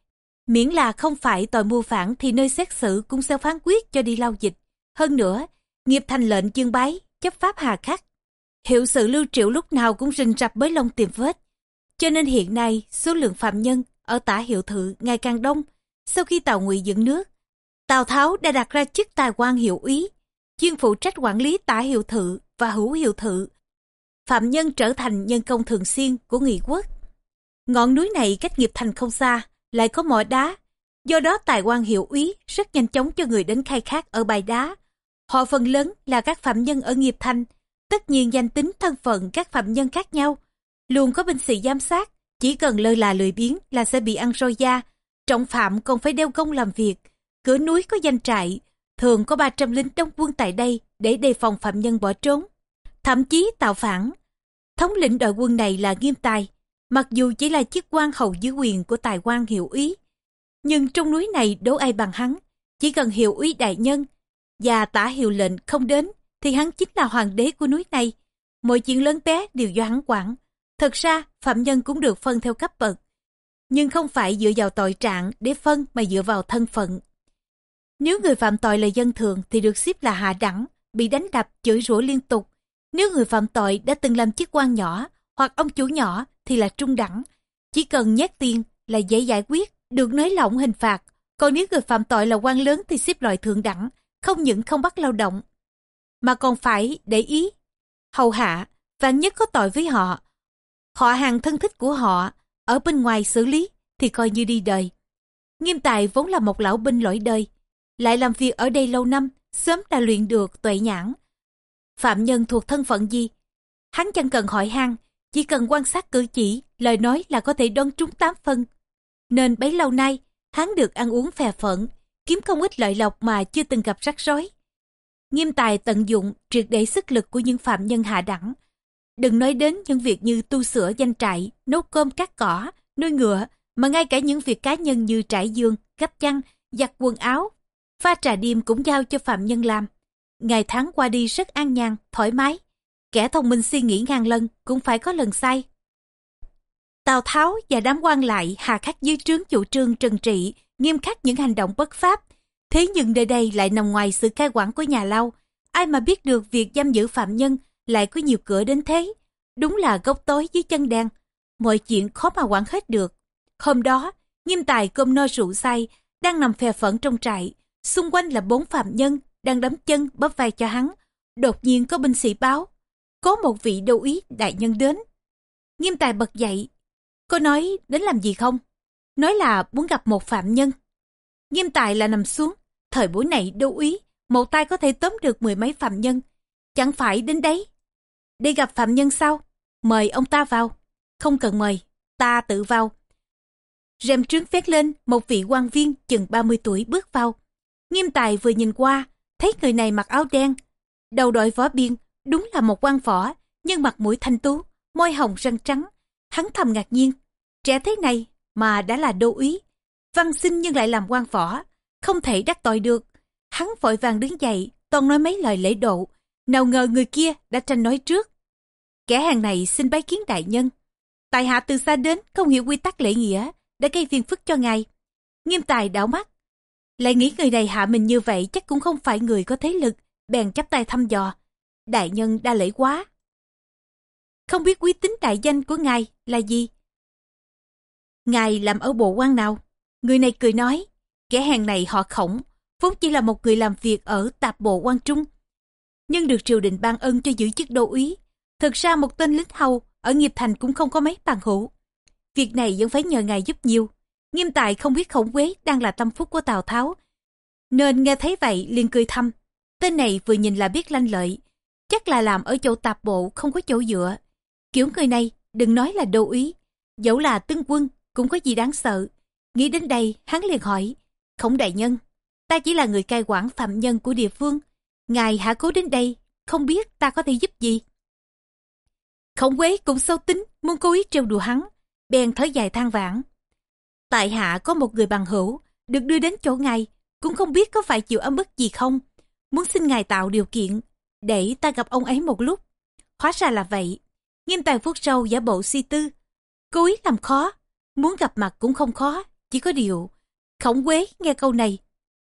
miễn là không phải tội mưu phản thì nơi xét xử cũng sẽ phán quyết cho đi lao dịch. Hơn nữa, nghiệp thành lệnh chương bái, chấp pháp hà khắc. Hiệu sự lưu triệu lúc nào cũng rình rập bới lông tìm vết. Cho nên hiện nay, số lượng phạm nhân ở tả hiệu thự ngày càng đông. Sau khi Tàu ngụy dựng nước, Tào Tháo đã đặt ra chức tài quan hiệu úy, chuyên phụ trách quản lý tả hiệu thự và hữu hiệu thự. Phạm nhân trở thành nhân công thường xuyên của nghị quốc. Ngọn núi này cách nghiệp thành không xa, lại có mỏ đá. Do đó tài quan hiệu úy rất nhanh chóng cho người đến khai thác ở bài đá. Họ phần lớn là các phạm nhân ở nghiệp thành. Tất nhiên danh tính thân phận các phạm nhân khác nhau. Luôn có binh sĩ giám sát, chỉ cần lơ là lười biếng là sẽ bị ăn roi da. Trọng phạm còn phải đeo công làm việc. Cửa núi có danh trại, thường có 300 lính đóng quân tại đây để đề phòng phạm nhân bỏ trốn. Thậm chí tạo phản. Thống lĩnh đội quân này là Nghiêm Tài, mặc dù chỉ là chiếc quan hầu dưới quyền của tài quan hiệu úy. Nhưng trong núi này đố ai bằng hắn, chỉ cần hiệu úy đại nhân và tả hiệu lệnh không đến thì hắn chính là hoàng đế của núi này. Mọi chuyện lớn bé đều do hắn quản. Thật ra, phạm nhân cũng được phân theo cấp bậc. Nhưng không phải dựa vào tội trạng để phân mà dựa vào thân phận. Nếu người phạm tội là dân thường thì được xếp là hạ đẳng, bị đánh đập, chửi rủa liên tục. Nếu người phạm tội đã từng làm chức quan nhỏ hoặc ông chủ nhỏ thì là trung đẳng. Chỉ cần nhét tiền là dễ giải quyết, được nới lỏng hình phạt. Còn nếu người phạm tội là quan lớn thì xếp loại thượng đẳng, không những không bắt lao động, mà còn phải để ý, hầu hạ, và nhất có tội với họ. Họ hàng thân thích của họ, ở bên ngoài xử lý thì coi như đi đời. Nghiêm tài vốn là một lão binh lỗi đời, lại làm việc ở đây lâu năm, sớm đã luyện được tuệ nhãn. Phạm nhân thuộc thân phận gì? Hắn chẳng cần hỏi han, chỉ cần quan sát cử chỉ, lời nói là có thể đoán trúng tám phân. Nên bấy lâu nay, hắn được ăn uống phè phận, kiếm không ít lợi lộc mà chưa từng gặp rắc rối. Nghiêm tài tận dụng triệt để sức lực của những phạm nhân hạ đẳng. Đừng nói đến những việc như tu sửa danh trại, nấu cơm cắt cỏ, nuôi ngựa, mà ngay cả những việc cá nhân như trải giường, gấp chăn, giặt quần áo, Pha trà đêm cũng giao cho phạm nhân làm. Ngày tháng qua đi rất an nhàn, thoải mái. Kẻ thông minh suy nghĩ ngàn lần cũng phải có lần sai. Tào Tháo và đám quan lại hà khắc dưới trướng chủ trương trần trị, nghiêm khắc những hành động bất pháp. Thế nhưng nơi đây lại nằm ngoài sự cai quản của nhà lao Ai mà biết được việc giam giữ phạm nhân lại có nhiều cửa đến thế. Đúng là gốc tối dưới chân đen. Mọi chuyện khó mà quản hết được. Hôm đó, nghiêm tài cơm no rượu say, đang nằm phè phẫn trong trại. Xung quanh là bốn phạm nhân đang đấm chân bóp vai cho hắn. Đột nhiên có binh sĩ báo. có một vị đô ý đại nhân đến. Nghiêm tài bật dậy. Cô nói đến làm gì không? Nói là muốn gặp một phạm nhân. Nghiêm tài là nằm xuống. Thời buổi này đô ý, một tay có thể tóm được mười mấy phạm nhân. Chẳng phải đến đấy. Đi gặp phạm nhân sao? Mời ông ta vào. Không cần mời, ta tự vào. Rèm trướng phét lên, một vị quan viên chừng 30 tuổi bước vào. Nghiêm tài vừa nhìn qua, thấy người này mặc áo đen, đầu đội võ biên, đúng là một quan võ, nhưng mặt mũi thanh tú, môi hồng răng trắng. Hắn thầm ngạc nhiên, trẻ thế này mà đã là đô úy, văn sinh nhưng lại làm quan võ, không thể đắc tội được. Hắn vội vàng đứng dậy, toàn nói mấy lời lễ độ, nào ngờ người kia đã tranh nói trước. Kẻ hàng này xin bái kiến đại nhân. tài hạ từ xa đến không hiểu quy tắc lễ nghĩa, đã gây phiền phức cho ngài. Nghiêm tài đảo mắt, lại nghĩ người này hạ mình như vậy chắc cũng không phải người có thế lực, bèn chắp tay thăm dò. Đại nhân đa lễ quá. Không biết quý tính đại danh của ngài là gì? Ngài làm ở bộ quan nào? Người này cười nói, kẻ hàng này họ khổng, vốn chỉ là một người làm việc ở tạp bộ quan trung. Nhưng được triều đình ban ân cho giữ chức đô úy. Thực ra một tên lính hầu ở nghiệp thành cũng không có mấy bằng hữu. Việc này vẫn phải nhờ ngài giúp nhiều. Nghiêm tài không biết khổng quế đang là tâm phúc của Tào Tháo. Nên nghe thấy vậy liền cười thăm. Tên này vừa nhìn là biết lanh lợi. Chắc là làm ở chỗ tạp bộ không có chỗ dựa. Kiểu người này đừng nói là đô úy. Dẫu là tướng quân cũng có gì đáng sợ. Nghĩ đến đây hắn liền hỏi. Khổng đại nhân, ta chỉ là người cai quản phạm nhân của địa phương. Ngài hạ cố đến đây, không biết ta có thể giúp gì. Khổng quế cũng sâu tính, muốn cố ý trêu đùa hắn. Bèn thở dài than vãn Tại hạ có một người bằng hữu, được đưa đến chỗ ngài, cũng không biết có phải chịu ấm bức gì không. Muốn xin ngài tạo điều kiện, để ta gặp ông ấy một lúc. Hóa ra là vậy. Nghiêm tài vuốt râu giả bộ si tư. Cố ý làm khó, muốn gặp mặt cũng không khó, chỉ có điều. Khổng quế nghe câu này,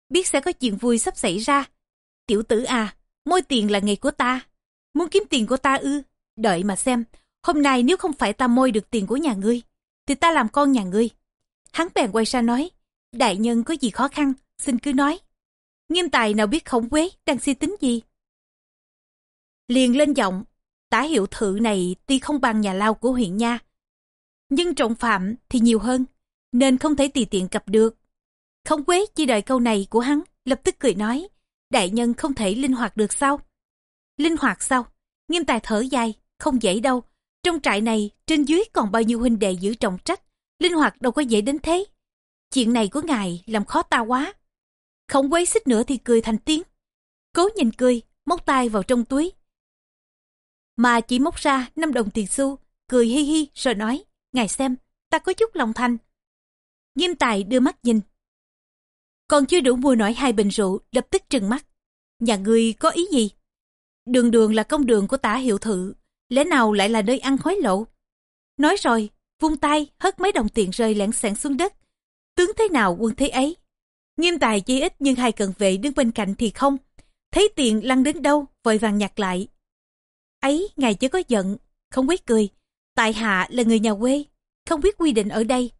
biết sẽ có chuyện vui sắp xảy ra. Tiểu tử à, môi tiền là nghề của ta. Muốn kiếm tiền của ta ư, đợi mà xem. Hôm nay nếu không phải ta môi được tiền của nhà ngươi, thì ta làm con nhà ngươi. Hắn bèn quay sang nói, đại nhân có gì khó khăn, xin cứ nói. Nghiêm tài nào biết khổng quế đang suy tính gì. Liền lên giọng, tả hiệu thự này tuy không bằng nhà lao của huyện nha. Nhưng trọng phạm thì nhiều hơn, nên không thể tùy tiện cập được. Khổng quế chỉ đợi câu này của hắn, lập tức cười nói, đại nhân không thể linh hoạt được sao? Linh hoạt sao? Nghiêm tài thở dài, không dễ đâu. Trong trại này, trên dưới còn bao nhiêu huynh đệ giữ trọng trách, linh hoạt đâu có dễ đến thế. Chuyện này của ngài làm khó ta quá. Không quấy xích nữa thì cười thành tiếng. Cố nhìn cười, móc tay vào trong túi. Mà chỉ móc ra 5 đồng tiền xu, cười hi hi rồi nói, ngài xem, ta có chút lòng thanh. Nghiêm tài đưa mắt nhìn. Còn chưa đủ mua nổi hai bình rượu, lập tức trừng mắt. Nhà ngươi có ý gì? Đường đường là công đường của tả hiệu thự, lẽ nào lại là nơi ăn khói lộ? Nói rồi, vung tay hất mấy đồng tiền rơi lẻn sảng xuống đất. Tướng thế nào quân thế ấy? Nghiêm tài chỉ ít nhưng hai cận vệ đứng bên cạnh thì không. Thấy tiền lăn đến đâu, vội vàng nhặt lại. Ấy, ngài chớ có giận, không biết cười. Tại hạ là người nhà quê, không biết quy định ở đây.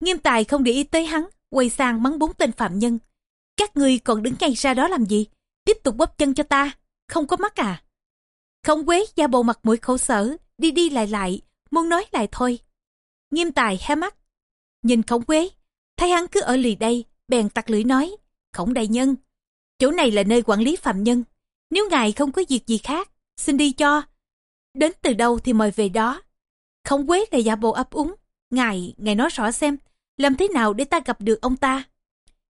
Nghiêm tài không để ý tới hắn, quay sang mắng bốn tên phạm nhân. Các ngươi còn đứng ngay ra đó làm gì? Tiếp tục bóp chân cho ta, không có mắt à? Không quế da bộ mặt mũi khổ sở, đi đi lại lại, muốn nói lại thôi. Nghiêm tài hé mắt, nhìn khổng quế, thấy hắn cứ ở lì đây, bèn tặc lưỡi nói, khổng đại nhân, chỗ này là nơi quản lý phạm nhân, nếu ngài không có việc gì khác, xin đi cho. Đến từ đâu thì mời về đó. Khổng quế lại giả bộ ấp úng, ngài, ngài nói rõ xem, làm thế nào để ta gặp được ông ta.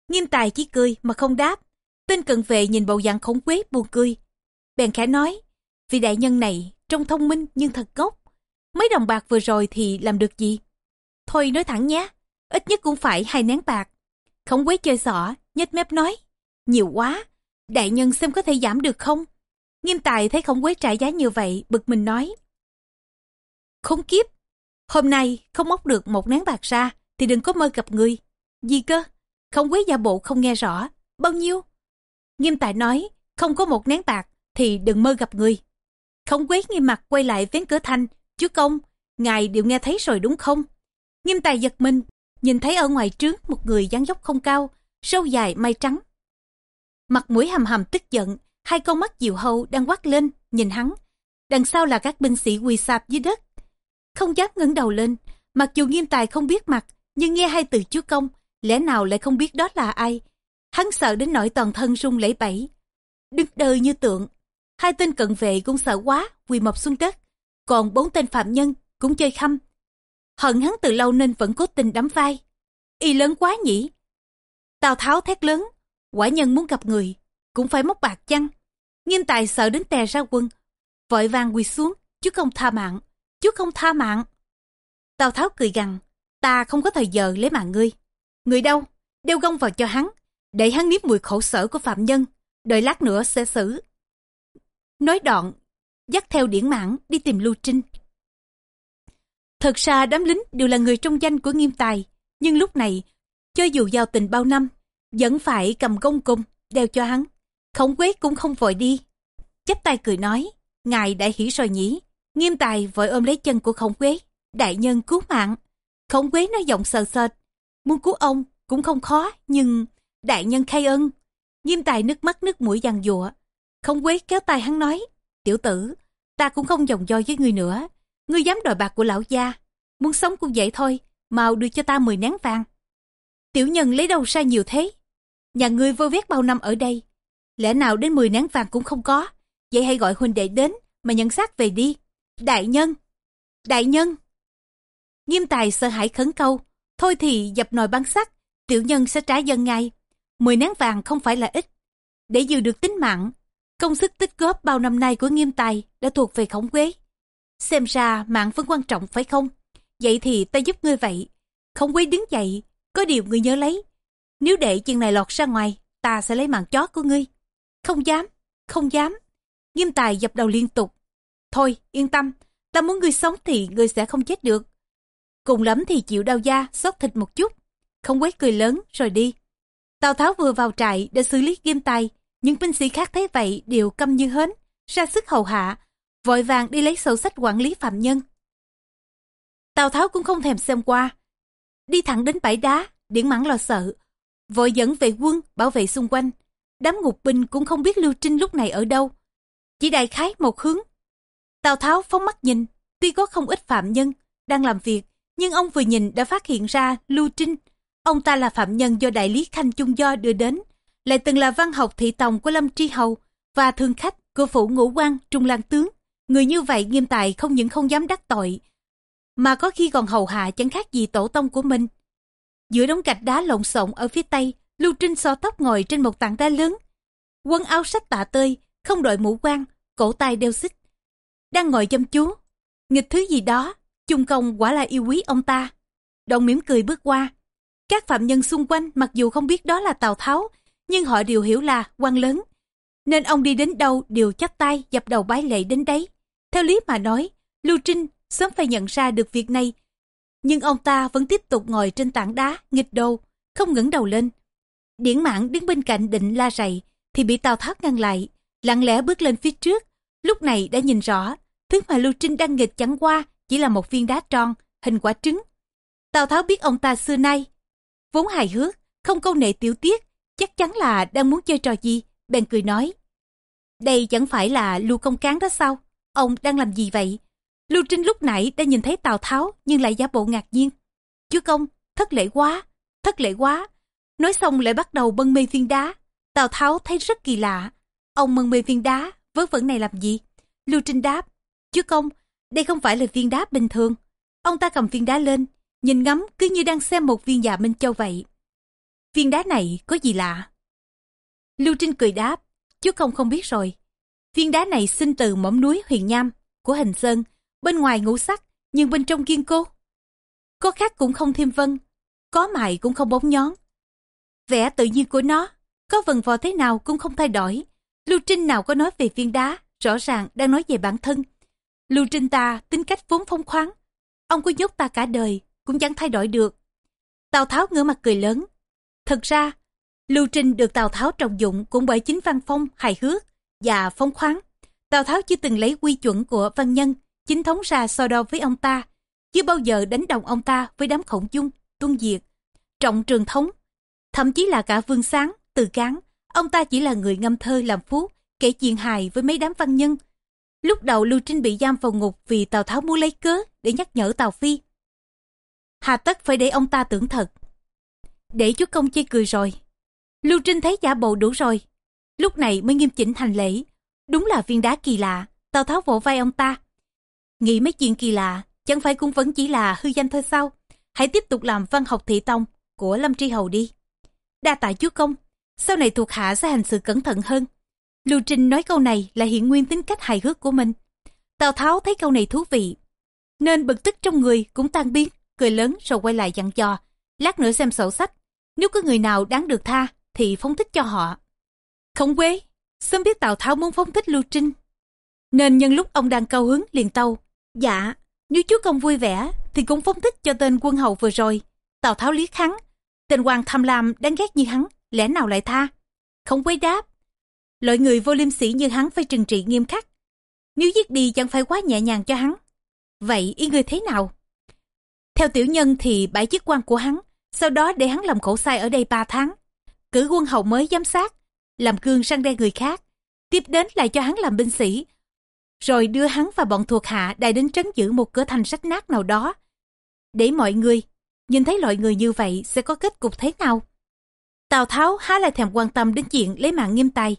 Nghiêm tài chỉ cười mà không đáp, tên cận vệ nhìn bầu dạng khổng quế buồn cười. Bèn khẽ nói, vị đại nhân này trông thông minh nhưng thật ngốc. Mấy đồng bạc vừa rồi thì làm được gì? Thôi nói thẳng nhé, ít nhất cũng phải hai nén bạc. Khổng quế chơi xỏ, nhếch mép nói. Nhiều quá, đại nhân xem có thể giảm được không? Nghiêm tài thấy khổng quế trả giá như vậy, bực mình nói. Khốn kiếp, hôm nay không móc được một nén bạc ra, thì đừng có mơ gặp người. Gì cơ? Khổng quế giả bộ không nghe rõ. Bao nhiêu? Nghiêm tài nói, không có một nén bạc, thì đừng mơ gặp người. Khổng quế nghiêm mặt quay lại vén cửa thanh. Chú công, ngài đều nghe thấy rồi đúng không? Nghiêm tài giật mình, nhìn thấy ở ngoài trướng một người dáng dốc không cao, sâu dài may trắng. Mặt mũi hầm hầm tức giận, hai con mắt diều hâu đang quát lên, nhìn hắn. đằng sau là các binh sĩ quỳ sạp dưới đất. Không dám ngẩng đầu lên, mặc dù nghiêm tài không biết mặt, nhưng nghe hai từ chúa công, lẽ nào lại không biết đó là ai. Hắn sợ đến nỗi toàn thân run lẩy bẩy, đứng đơ như tượng. Hai tên cận vệ cũng sợ quá, quỳ mập xuống đất. Còn bốn tên phạm nhân cũng chơi khăm. Hận hắn từ lâu nên vẫn cố tình đắm vai. Y lớn quá nhỉ. Tào Tháo thét lớn, quả nhân muốn gặp người, cũng phải móc bạc chăng. Nghiêm tài sợ đến tè ra quân, vội vàng quỳ xuống, chú không tha mạng, chú không tha mạng. Tào Tháo cười gằn, ta không có thời giờ lấy mạng ngươi. Người đâu, đeo gông vào cho hắn, để hắn nếm mùi khổ sở của phạm nhân, đợi lát nữa sẽ xử. Nói đoạn, dắt theo điển mãn đi tìm Lưu Trinh. Thật ra đám lính đều là người trong danh của nghiêm tài, nhưng lúc này, cho dù giao tình bao năm, vẫn phải cầm công cung, đeo cho hắn. Khổng quế cũng không vội đi. Chắp tay cười nói, ngài đã hỉ rồi nhỉ. Nghiêm tài vội ôm lấy chân của khổng quế. Đại nhân cứu mạng. Khổng quế nói giọng sờ sệt. Muốn cứu ông cũng không khó, nhưng đại nhân khai ân. Nghiêm tài nước mắt nước mũi giằng dụa. Khổng quế kéo tay hắn nói, tiểu tử, ta cũng không dòng do với ngươi nữa. Ngươi dám đòi bạc của lão gia. Muốn sống cũng vậy thôi, mau đưa cho ta 10 nén vàng. Tiểu nhân lấy đâu ra nhiều thế? Nhà ngươi vơ vét bao năm ở đây. Lẽ nào đến 10 nén vàng cũng không có. Vậy hãy gọi huynh đệ đến mà nhận xác về đi. Đại nhân! Đại nhân! Nghiêm tài sợ hãi khấn câu. Thôi thì dập nồi bắn sắt, tiểu nhân sẽ trả dân ngay. 10 nén vàng không phải là ít. Để giữ được tính mạng, công sức tích góp bao năm nay của nghiêm tài đã thuộc về khổng quế. Xem ra mạng vẫn quan trọng phải không? Vậy thì ta giúp ngươi vậy. không quấy đứng dậy, có điều ngươi nhớ lấy. Nếu để chuyện này lọt ra ngoài, ta sẽ lấy mạng chó của ngươi. Không dám, không dám. Nghiêm tài dập đầu liên tục. Thôi, yên tâm, ta muốn ngươi sống thì ngươi sẽ không chết được. Cùng lắm thì chịu đau da, xót thịt một chút. Không quét cười lớn, rồi đi. Tào Tháo vừa vào trại để xử lý nghiêm tài. Những binh sĩ khác thấy vậy đều câm như hến, ra sức hầu hạ, vội vàng đi lấy sổ sách quản lý phạm nhân. Tào Tháo cũng không thèm xem qua. Đi thẳng đến bãi đá, điển mãn lo sợ. Vội dẫn vệ quân, bảo vệ xung quanh. Đám ngục binh cũng không biết Lưu Trinh lúc này ở đâu. Chỉ đại khái một hướng. Tào Tháo phóng mắt nhìn, tuy có không ít phạm nhân đang làm việc, nhưng ông vừa nhìn đã phát hiện ra Lưu Trinh. Ông ta là phạm nhân do đại lý Khanh Trung Do đưa đến, lại từng là văn học thị tòng của Lâm Tri Hầu và thương khách của phủ ngũ quan Trung Lan Tướng. Người như vậy nghiêm tài không những không dám đắc tội, mà có khi còn hầu hạ chẳng khác gì tổ tông của mình. Giữa đống gạch đá lộn xộn ở phía tây, Lưu Trinh so tóc ngồi trên một tảng đá lớn. Quân áo sách tạ tơi, không đội mũ quan, cổ tay đeo xích. Đang ngồi chăm chú, nghịch thứ gì đó, chung công quả là yêu quý ông ta. Đồng mỉm cười bước qua. Các phạm nhân xung quanh mặc dù không biết đó là Tào Tháo, nhưng họ đều hiểu là quan lớn. Nên ông đi đến đâu đều chắp tay dập đầu bái lệ đến đấy. Theo lý mà nói, Lưu Trinh sớm phải nhận ra được việc này. Nhưng ông ta vẫn tiếp tục ngồi trên tảng đá, nghịch đầu, không ngẩng đầu lên. Điển mãn đứng bên cạnh định la rầy, thì bị Tào Tháo ngăn lại, lặng lẽ bước lên phía trước. Lúc này đã nhìn rõ, thứ mà Lưu Trinh đang nghịch chẳng qua chỉ là một viên đá tròn, hình quả trứng. Tào Tháo biết ông ta xưa nay, vốn hài hước, không câu nệ tiểu tiết, chắc chắn là đang muốn chơi trò gì, bèn cười nói. Đây chẳng phải là Lưu Công Cán đó sao? Ông đang làm gì vậy? Lưu Trinh lúc nãy đã nhìn thấy Tào Tháo nhưng lại giả bộ ngạc nhiên. Chúa công, thất lễ quá, thất lễ quá. Nói xong lại bắt đầu bân mê viên đá. Tào Tháo thấy rất kỳ lạ. Ông mân mê viên đá, vớ vẩn này làm gì? Lưu Trinh đáp, Chúa công, đây không phải là viên đá bình thường. Ông ta cầm viên đá lên, nhìn ngắm cứ như đang xem một viên dạ Minh Châu vậy. Viên đá này có gì lạ? Lưu Trinh cười đáp, Chúa công không biết rồi. Viên đá này sinh từ mỏm núi Huyền Nham của Hình Sơn, bên ngoài ngũ sắc, nhưng bên trong kiên cố. Có khác cũng không thêm vân, có mài cũng không bóng nhón. Vẻ tự nhiên của nó, có vần vò thế nào cũng không thay đổi. Lưu Trinh nào có nói về viên đá, rõ ràng đang nói về bản thân. Lưu Trinh ta tính cách vốn phong khoáng. Ông có nhốt ta cả đời, cũng chẳng thay đổi được. Tào Tháo ngửa mặt cười lớn. Thật ra, Lưu Trinh được Tào Tháo trọng dụng cũng bởi chính văn phong hài hước và phóng khoáng. Tào Tháo chưa từng lấy quy chuẩn của văn nhân chính thống ra so đo với ông ta, chưa bao giờ đánh đồng ông ta với đám khổng dung, tuân diệt, trọng trường thống. Thậm chí là cả vương sáng, từ cán, ông ta chỉ là người ngâm thơ làm phú, kể chuyện hài với mấy đám văn nhân. Lúc đầu Lưu Trinh bị giam vào ngục vì Tào Tháo muốn lấy cớ để nhắc nhở Tào Phi. Hà tất phải để ông ta tưởng thật. Để chúa công chê cười rồi. Lưu Trinh thấy giả bộ đủ rồi. Lúc này mới nghiêm chỉnh hành lễ. Đúng là viên đá kỳ lạ. Tào Tháo vỗ vai ông ta. Nghĩ mấy chuyện kỳ lạ, chẳng phải cũng vẫn chỉ là hư danh thôi sao? Hãy tiếp tục làm văn học thị tông của Lâm Tri Hầu đi. Đa tạ chúa công, sau này thuộc hạ sẽ hành sự cẩn thận hơn. Lưu Trinh nói câu này là hiện nguyên tính cách hài hước của mình. Tào Tháo thấy câu này thú vị, nên bực tức trong người cũng tan biến, cười lớn rồi quay lại dặn dò. Lát nữa xem sổ sách, nếu có người nào đáng được tha thì phóng thích cho họ. Khổng quế, sớm biết Tào Tháo muốn phóng thích Lưu Trinh. Nên nhân lúc ông đang cao hứng liền tâu. Dạ, nếu chúa công vui vẻ thì cũng phóng thích cho tên quân hầu vừa rồi. Tào Tháo liếc hắn. Tên quan tham lam đáng ghét như hắn, lẽ nào lại tha? Không quế đáp. Loại người vô liêm sĩ như hắn phải trừng trị nghiêm khắc. Nếu giết đi chẳng phải quá nhẹ nhàng cho hắn. Vậy ý người thế nào? Theo tiểu nhân thì bãi chức quan của hắn, sau đó để hắn làm khổ sai ở đây 3 tháng. Cử quân hầu mới giám sát, làm gương sang đe người khác. Tiếp đến lại cho hắn làm binh sĩ. Rồi đưa hắn và bọn thuộc hạ đại đến trấn giữ một cửa thành sách nát nào đó. Để mọi người nhìn thấy loại người như vậy sẽ có kết cục thế nào? Tào Tháo há lại thèm quan tâm đến chuyện lấy mạng nghiêm tài.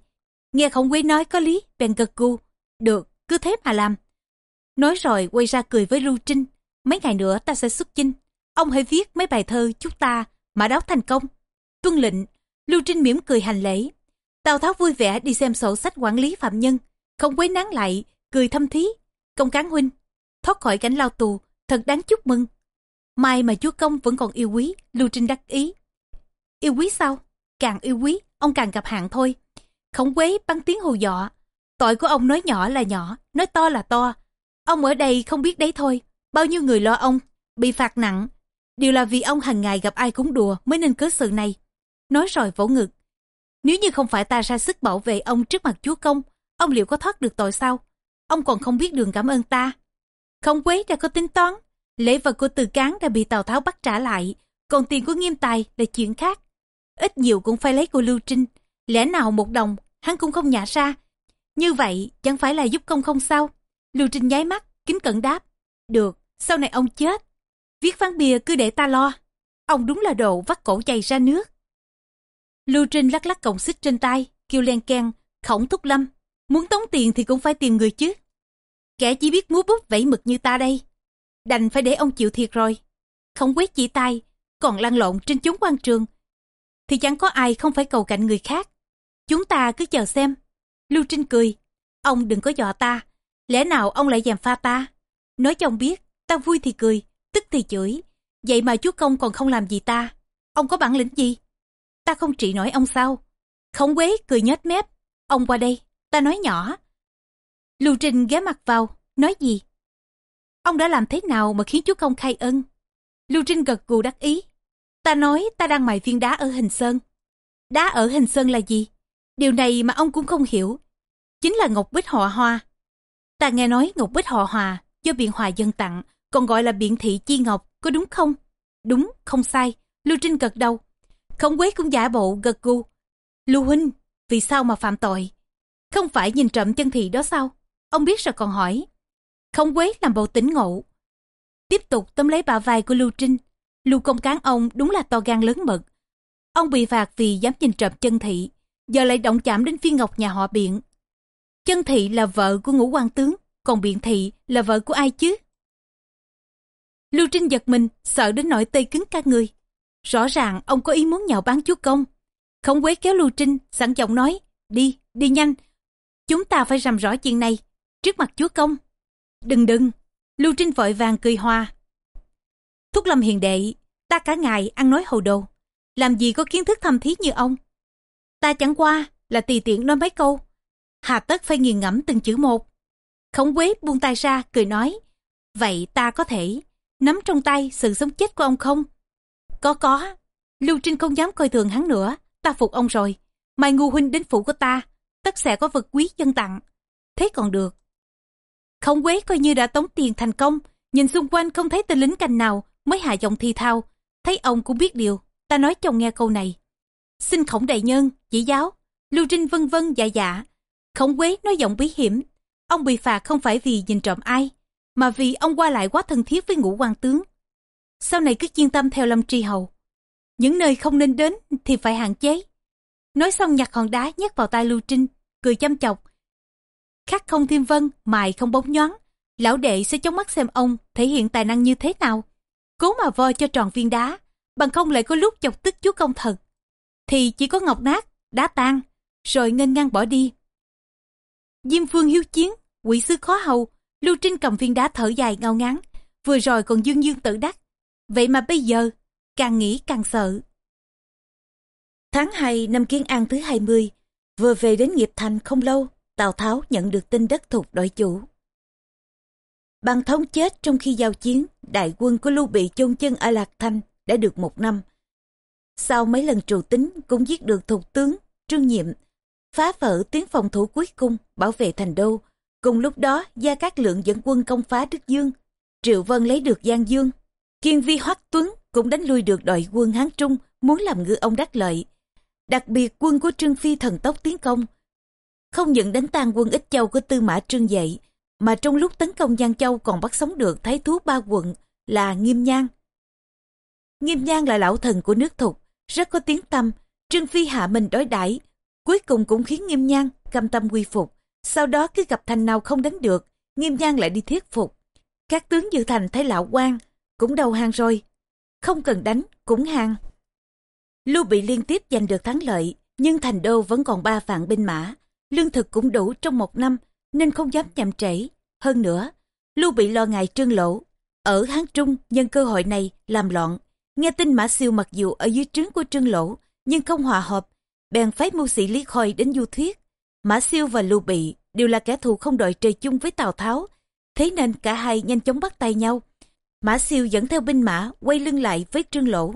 Nghe khổng quý nói có lý, bèn gật gù. Được, cứ thế mà làm. Nói rồi quay ra cười với Lưu Trinh. Mấy ngày nữa ta sẽ xuất chinh. Ông hãy viết mấy bài thơ chúc ta mà đáo thành công. Tuân lệnh, Lưu Trinh mỉm cười hành lễ. Tào Tháo vui vẻ đi xem sổ sách quản lý phạm nhân. Không quấy nắng lại, cười thâm thí. Công cán huynh, thoát khỏi cảnh lao tù, thật đáng chúc mừng. Mai mà chúa công vẫn còn yêu quý, Lưu Trinh đắc ý. Yêu quý sao? Càng yêu quý, ông càng gặp hạn thôi. Khổng quế băng tiếng hù dọ. Tội của ông nói nhỏ là nhỏ, nói to là to. Ông ở đây không biết đấy thôi. Bao nhiêu người lo ông, bị phạt nặng. Điều là vì ông hàng ngày gặp ai cũng đùa mới nên cớ sự này. Nói rồi vỗ ngực. Nếu như không phải ta ra sức bảo vệ ông trước mặt chúa công, ông liệu có thoát được tội sao? Ông còn không biết đường cảm ơn ta. Không quế đã có tính toán. Lễ vật của từ cán đã bị Tào Tháo bắt trả lại. Còn tiền của nghiêm tài là chuyện khác. Ít nhiều cũng phải lấy của Lưu Trinh. Lẽ nào một đồng, hắn cũng không nhả ra. Như vậy, chẳng phải là giúp công không sao? Lưu Trinh nháy mắt, kính cẩn đáp. Được, sau này ông chết. Viết văn bìa cứ để ta lo. Ông đúng là đồ vắt cổ chày ra nước. Lưu Trinh lắc lắc cổng xích trên tay, kêu len keng, khổng thúc lâm. Muốn tống tiền thì cũng phải tìm người chứ. Kẻ chỉ biết múa bút vẫy mực như ta đây. Đành phải để ông chịu thiệt rồi. Không quét chỉ tay, còn lăn lộn trên chúng quan trường. Thì chẳng có ai không phải cầu cạnh người khác. Chúng ta cứ chờ xem. Lưu Trinh cười. Ông đừng có dọa ta. Lẽ nào ông lại dèm pha ta? Nói cho ông biết, ta vui thì cười, tức thì chửi. Vậy mà chúa công còn không làm gì ta. Ông có bản lĩnh gì? Ta không trị nổi ông sao? Khổng quế cười nhếch mép. Ông qua đây, ta nói nhỏ. Lưu Trinh ghé mặt vào, nói gì? Ông đã làm thế nào mà khiến chú công khai ân? Lưu Trinh gật gù đắc ý. Ta nói ta đang mài viên đá ở hình sơn. Đá ở hình sơn là gì? Điều này mà ông cũng không hiểu. Chính là ngọc bích họ hoa. Ta nghe nói ngọc bích họ hòa do biện hòa dân tặng, còn gọi là biện thị chi ngọc, có đúng không? Đúng, không sai. Lưu Trinh gật đầu. Không quế cũng giả bộ gật gù. Lưu Huynh, vì sao mà phạm tội? Không phải nhìn trộm chân thị đó sao? Ông biết rồi còn hỏi. Không quế làm bộ tỉnh ngộ. Tiếp tục tóm lấy bả vai của Lưu Trinh. Lưu công cán ông đúng là to gan lớn mật. Ông bị phạt vì dám nhìn trộm chân thị. Giờ lại động chạm đến phi ngọc nhà họ biện. Chân thị là vợ của ngũ quan tướng, còn biện thị là vợ của ai chứ? Lưu Trinh giật mình, sợ đến nỗi tê cứng cả người. Rõ ràng ông có ý muốn nhạo bán chúa công. Khổng quế kéo Lưu Trinh, sẵn giọng nói, đi, đi nhanh. Chúng ta phải làm rõ chuyện này, trước mặt chúa công. Đừng đừng, Lưu Trinh vội vàng cười hoa. Thúc Lâm hiền đệ, ta cả ngày ăn nói hầu đồ. Làm gì có kiến thức thâm thí như ông. Ta chẳng qua là tùy tiện nói mấy câu. Hà tất phải nghiền ngẫm từng chữ một. Khổng quế buông tay ra, cười nói. Vậy ta có thể nắm trong tay sự sống chết của ông không? Có có. Lưu Trinh không dám coi thường hắn nữa. Ta phục ông rồi. Mai ngu huynh đến phủ của ta. Tất sẽ có vật quý dân tặng. Thế còn được. Khổng quế coi như đã tống tiền thành công. Nhìn xung quanh không thấy tên lính canh nào mới hạ giọng thi thao. Thấy ông cũng biết điều. Ta nói chồng nghe câu này. Xin khổng đại nhân, chỉ giáo. Lưu Trinh vân vân dạ dạ. Khổng quế nói giọng bí hiểm. ông bị phạt không phải vì nhìn trộm ai, mà vì ông qua lại quá thân thiết với ngũ quan tướng. Sau này cứ chuyên tâm theo Lâm Tri Hầu. Những nơi không nên đến thì phải hạn chế. Nói xong nhặt hòn đá nhét vào tay Lưu Trinh, cười chăm chọc. Khắc không thiên vân, mài không bóng nhoáng. Lão đệ sẽ chống mắt xem ông thể hiện tài năng như thế nào. Cố mà voi cho tròn viên đá, bằng không lại có lúc chọc tức chúa công thật. Thì chỉ có ngọc nát, đá tan, rồi nghênh ngang bỏ đi. Diêm phương hiếu chiến, quỷ sứ khó hầu, Lưu Trinh cầm viên đá thở dài ngao ngán, vừa rồi còn dương dương tự đắc. Vậy mà bây giờ, càng nghĩ càng sợ. Tháng 2 năm Kiến An thứ 20, vừa về đến nghiệp thành không lâu, Tào Tháo nhận được tin đất thuộc đổi chủ. Bằng thống chết trong khi giao chiến, đại quân của Lưu Bị chôn chân ở Lạc Thanh đã được một năm. Sau mấy lần trù tính cũng giết được thuộc tướng, trương nhiệm, phá vỡ tuyến phòng thủ cuối cùng, bảo vệ thành đô. Cùng lúc đó, Gia Cát Lượng dẫn quân công phá Đức Dương, Triệu Vân lấy được Giang Dương. Kiên Vi Hoắc Tuấn cũng đánh lui được đội quân Hán Trung muốn làm ngư ông đắc lợi. Đặc biệt quân của Trương Phi thần tốc tiến công. Không những đánh tan quân Ích Châu của Tư Mã Trương dậy, mà trong lúc tấn công Giang Châu còn bắt sống được thái thú ba quận là Nghiêm Nhan. Nghiêm Nhan là lão thần của nước thục, rất có tiếng tâm, Trương Phi hạ mình đối đãi cuối cùng cũng khiến Nghiêm Nhan cam tâm quy phục. Sau đó cứ gặp thành nào không đánh được, Nghiêm Nhan lại đi thuyết phục. Các tướng dự thành thấy lão quan cũng đầu hàng rồi, không cần đánh cũng hàng. Lưu bị liên tiếp giành được thắng lợi, nhưng thành đô vẫn còn ba vạn binh mã, lương thực cũng đủ trong một năm nên không dám chậm trễ. Hơn nữa, Lưu bị lo ngại trương lỗ, ở Hán Trung nhân cơ hội này làm loạn. Nghe tin Mã Siêu mặc dù ở dưới trướng của trương lỗ, nhưng không hòa hợp, bèn phái mưu sĩ Lý Khôi đến du thuyết. Mã Siêu và Lưu Bị đều là kẻ thù không đội trời chung với Tào Tháo, thế nên cả hai nhanh chóng bắt tay nhau. Mã Siêu dẫn theo binh mã quay lưng lại với Trương Lỗ.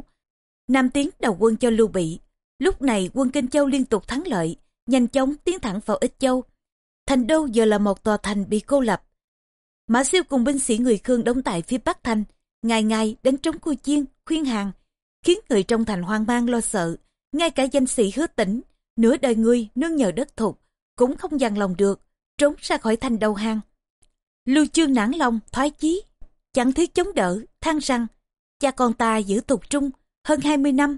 Nam tiến đầu quân cho Lưu Bị. Lúc này quân Kinh Châu liên tục thắng lợi, nhanh chóng tiến thẳng vào Ích Châu. Thành Đô giờ là một tòa thành bị cô lập. Mã Siêu cùng binh sĩ người Khương đóng tại phía Bắc Thành, ngày ngày đánh trống cua chiên, khuyên hàng, khiến người trong thành hoang mang lo sợ. Ngay cả danh sĩ hứa tỉnh, nửa đời người nương nhờ đất thục, cũng không dằn lòng được, trốn ra khỏi thành đầu hàng. Lưu chương nản lòng, thoái chí, chẳng thiết chống đỡ, than rằng, cha con ta giữ tục trung hơn 20 năm,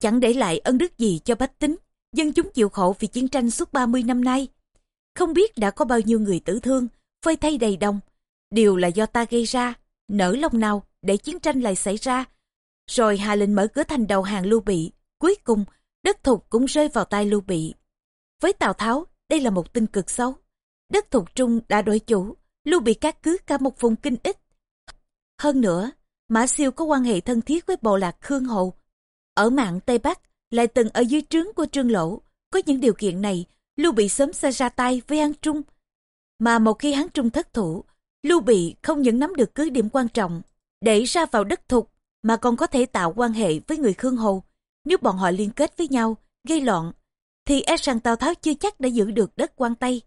chẳng để lại ân đức gì cho bách tính, dân chúng chịu khổ vì chiến tranh suốt 30 năm nay. Không biết đã có bao nhiêu người tử thương, phơi thay đầy đồng, đều là do ta gây ra, nở lòng nào để chiến tranh lại xảy ra. Rồi Hà Lệnh mở cửa thành đầu hàng Lưu Bị, cuối cùng đất thục cũng rơi vào tay Lưu Bị. Với Tào Tháo, đây là một tin cực xấu. Đất thục trung đã đổi chủ, Lưu Bị cát cứ cả một vùng kinh ích. Hơn nữa, Mã Siêu có quan hệ thân thiết với bộ lạc Khương Hậu. Ở mạng Tây Bắc, lại từng ở dưới trướng của Trương Lỗ. Có những điều kiện này, Lưu Bị sớm xa ra tay với Hán Trung. Mà một khi Hán Trung thất thủ, Lưu Bị không những nắm được cứ điểm quan trọng, để ra vào đất thục, mà còn có thể tạo quan hệ với người Khương hồ Nếu bọn họ liên kết với nhau, gây loạn, thì e rằng Tào Tháo chưa chắc đã giữ được đất quan Tây.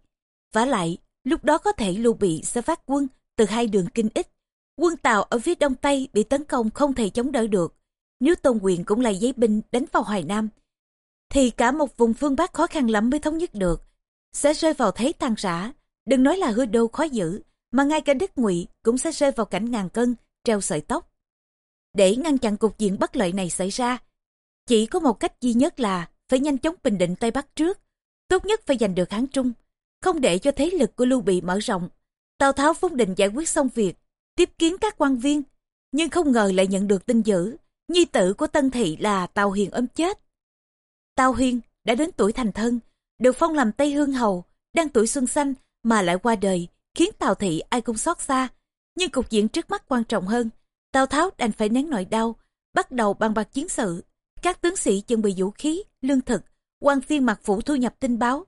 vả lại, lúc đó có thể Lưu Bị sẽ phát quân từ hai đường kinh ích. Quân Tào ở phía đông Tây bị tấn công không thể chống đỡ được. Nếu Tôn Quyền cũng là giấy binh đánh vào Hoài Nam, thì cả một vùng phương Bắc khó khăn lắm mới thống nhất được, sẽ rơi vào thế tan rã. Đừng nói là hư đô khó giữ, mà ngay cả đất ngụy cũng sẽ rơi vào cảnh ngàn cân, treo sợi tóc. Để ngăn chặn cục diện bất lợi này xảy ra, chỉ có một cách duy nhất là phải nhanh chóng bình định Tây Bắc trước. Tốt nhất phải giành được Hán Trung, không để cho thế lực của Lưu Bị mở rộng. Tào Tháo vốn định giải quyết xong việc, tiếp kiến các quan viên, nhưng không ngờ lại nhận được tin dữ, nhi tử của Tân Thị là Tào Hiền ốm chết. Tào Hiền đã đến tuổi thành thân, được phong làm Tây Hương Hầu, đang tuổi xuân xanh mà lại qua đời, khiến Tào Thị ai cũng xót xa. Nhưng cục diện trước mắt quan trọng hơn, Tào Tháo đành phải nén nỗi đau, bắt đầu bàn bạc chiến sự. Các tướng sĩ chuẩn bị vũ khí, lương thực, quan viên mặc phủ thu nhập tin báo.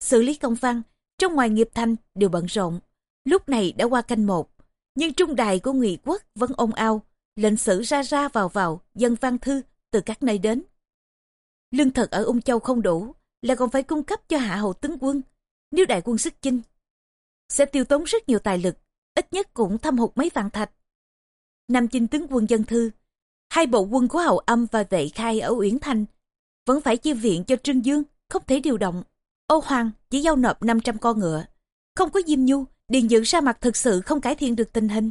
Xử lý công văn, trong ngoài nghiệp thanh đều bận rộn. Lúc này đã qua canh một, nhưng trung đài của ngụy quốc vẫn ồn ào, lệnh sử ra ra vào vào, dân văn thư từ các nơi đến. Lương thực ở Ung Châu không đủ, là còn phải cung cấp cho hạ hầu tướng quân. Nếu đại quân sức chinh, sẽ tiêu tốn rất nhiều tài lực, ít nhất cũng thâm hụt mấy vạn thạch. Nam chinh tướng quân dân thư, hai bộ quân của hậu âm và vệ khai ở Uyển Thanh vẫn phải chi viện cho Trương Dương, không thể điều động. Ô Hoàng chỉ giao nộp 500 con ngựa. Không có Diêm Nhu, Điền Dữ sa mặt thực sự không cải thiện được tình hình.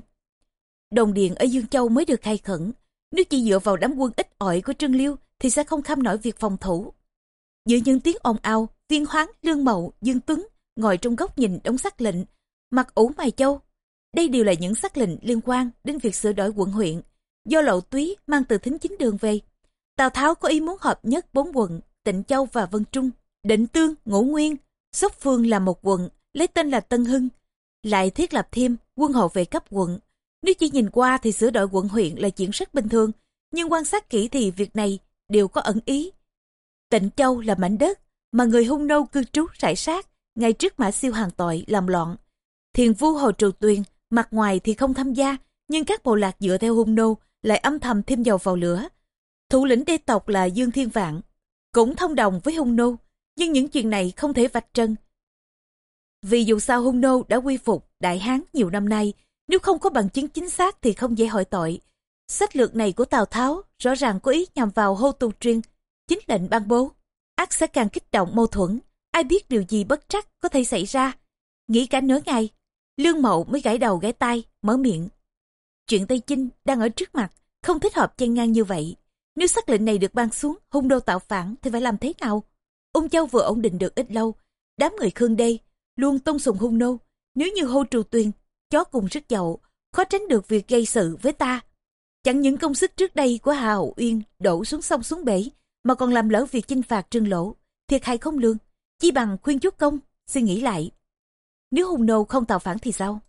Đồng điện ở Dương Châu mới được khai khẩn. Nếu chỉ dựa vào đám quân ít ỏi của Trương Liêu thì sẽ không kham nổi việc phòng thủ. Giữa những tiếng ồn ào, viên hoáng, lương mậu, dương tuấn ngồi trong góc nhìn đống sắc lệnh, mặc ủ mài châu. Đây đều là những sắc lệnh liên quan đến việc sửa đổi quận huyện, do lộ túy mang từ thính chính đường về. Tào Tháo có ý muốn hợp nhất bốn quận, Tịnh Châu và Vân Trung, Định Tương, Ngũ Nguyên, Sóc Phương là một quận, lấy tên là Tân Hưng, lại thiết lập thêm quân hộ vệ cấp quận. Nếu chỉ nhìn qua thì sửa đổi quận huyện là chuyện rất bình thường, nhưng quan sát kỹ thì việc này đều có ẩn ý. Tịnh Châu là mảnh đất mà người hung nô cư trú rải sát ngay trước mã siêu hàng tội làm loạn. Thiền vu Hồ Trù Tuyền mặt ngoài thì không tham gia nhưng các bộ lạc dựa theo hung nô lại âm thầm thêm dầu vào lửa. Thủ lĩnh đê tộc là Dương Thiên Vạn cũng thông đồng với hung nô nhưng những chuyện này không thể vạch trần. Vì dù sao hung nô đã quy phục Đại Hán nhiều năm nay nếu không có bằng chứng chính xác thì không dễ hỏi tội. Sách lược này của Tào Tháo rõ ràng có ý nhằm vào hô tu truyền, chính lệnh ban bố. ác sẽ càng kích động mâu thuẫn, ai biết điều gì bất trắc có thể xảy ra. Nghĩ cả nửa ngày, Lương Mậu mới gãi đầu gãi tay, mở miệng. Chuyện Tây Chinh đang ở trước mặt, không thích hợp chen ngang như vậy. Nếu sắc lệnh này được ban xuống, hung đô tạo phản thì phải làm thế nào? Ung Châu vừa ổn định được ít lâu, đám người Khương đây luôn tôn sùng hung nô. Nếu như hô trù tuyền, chó cùng sức dậu, khó tránh được việc gây sự với ta Chẳng những công sức trước đây của Hà Hậu Uyên đổ xuống sông xuống bể, mà còn làm lỡ việc chinh phạt trương lỗ, thiệt hại không lương. Chi bằng khuyên chút công, suy nghĩ lại. Nếu hùng nô không tạo phản thì sao?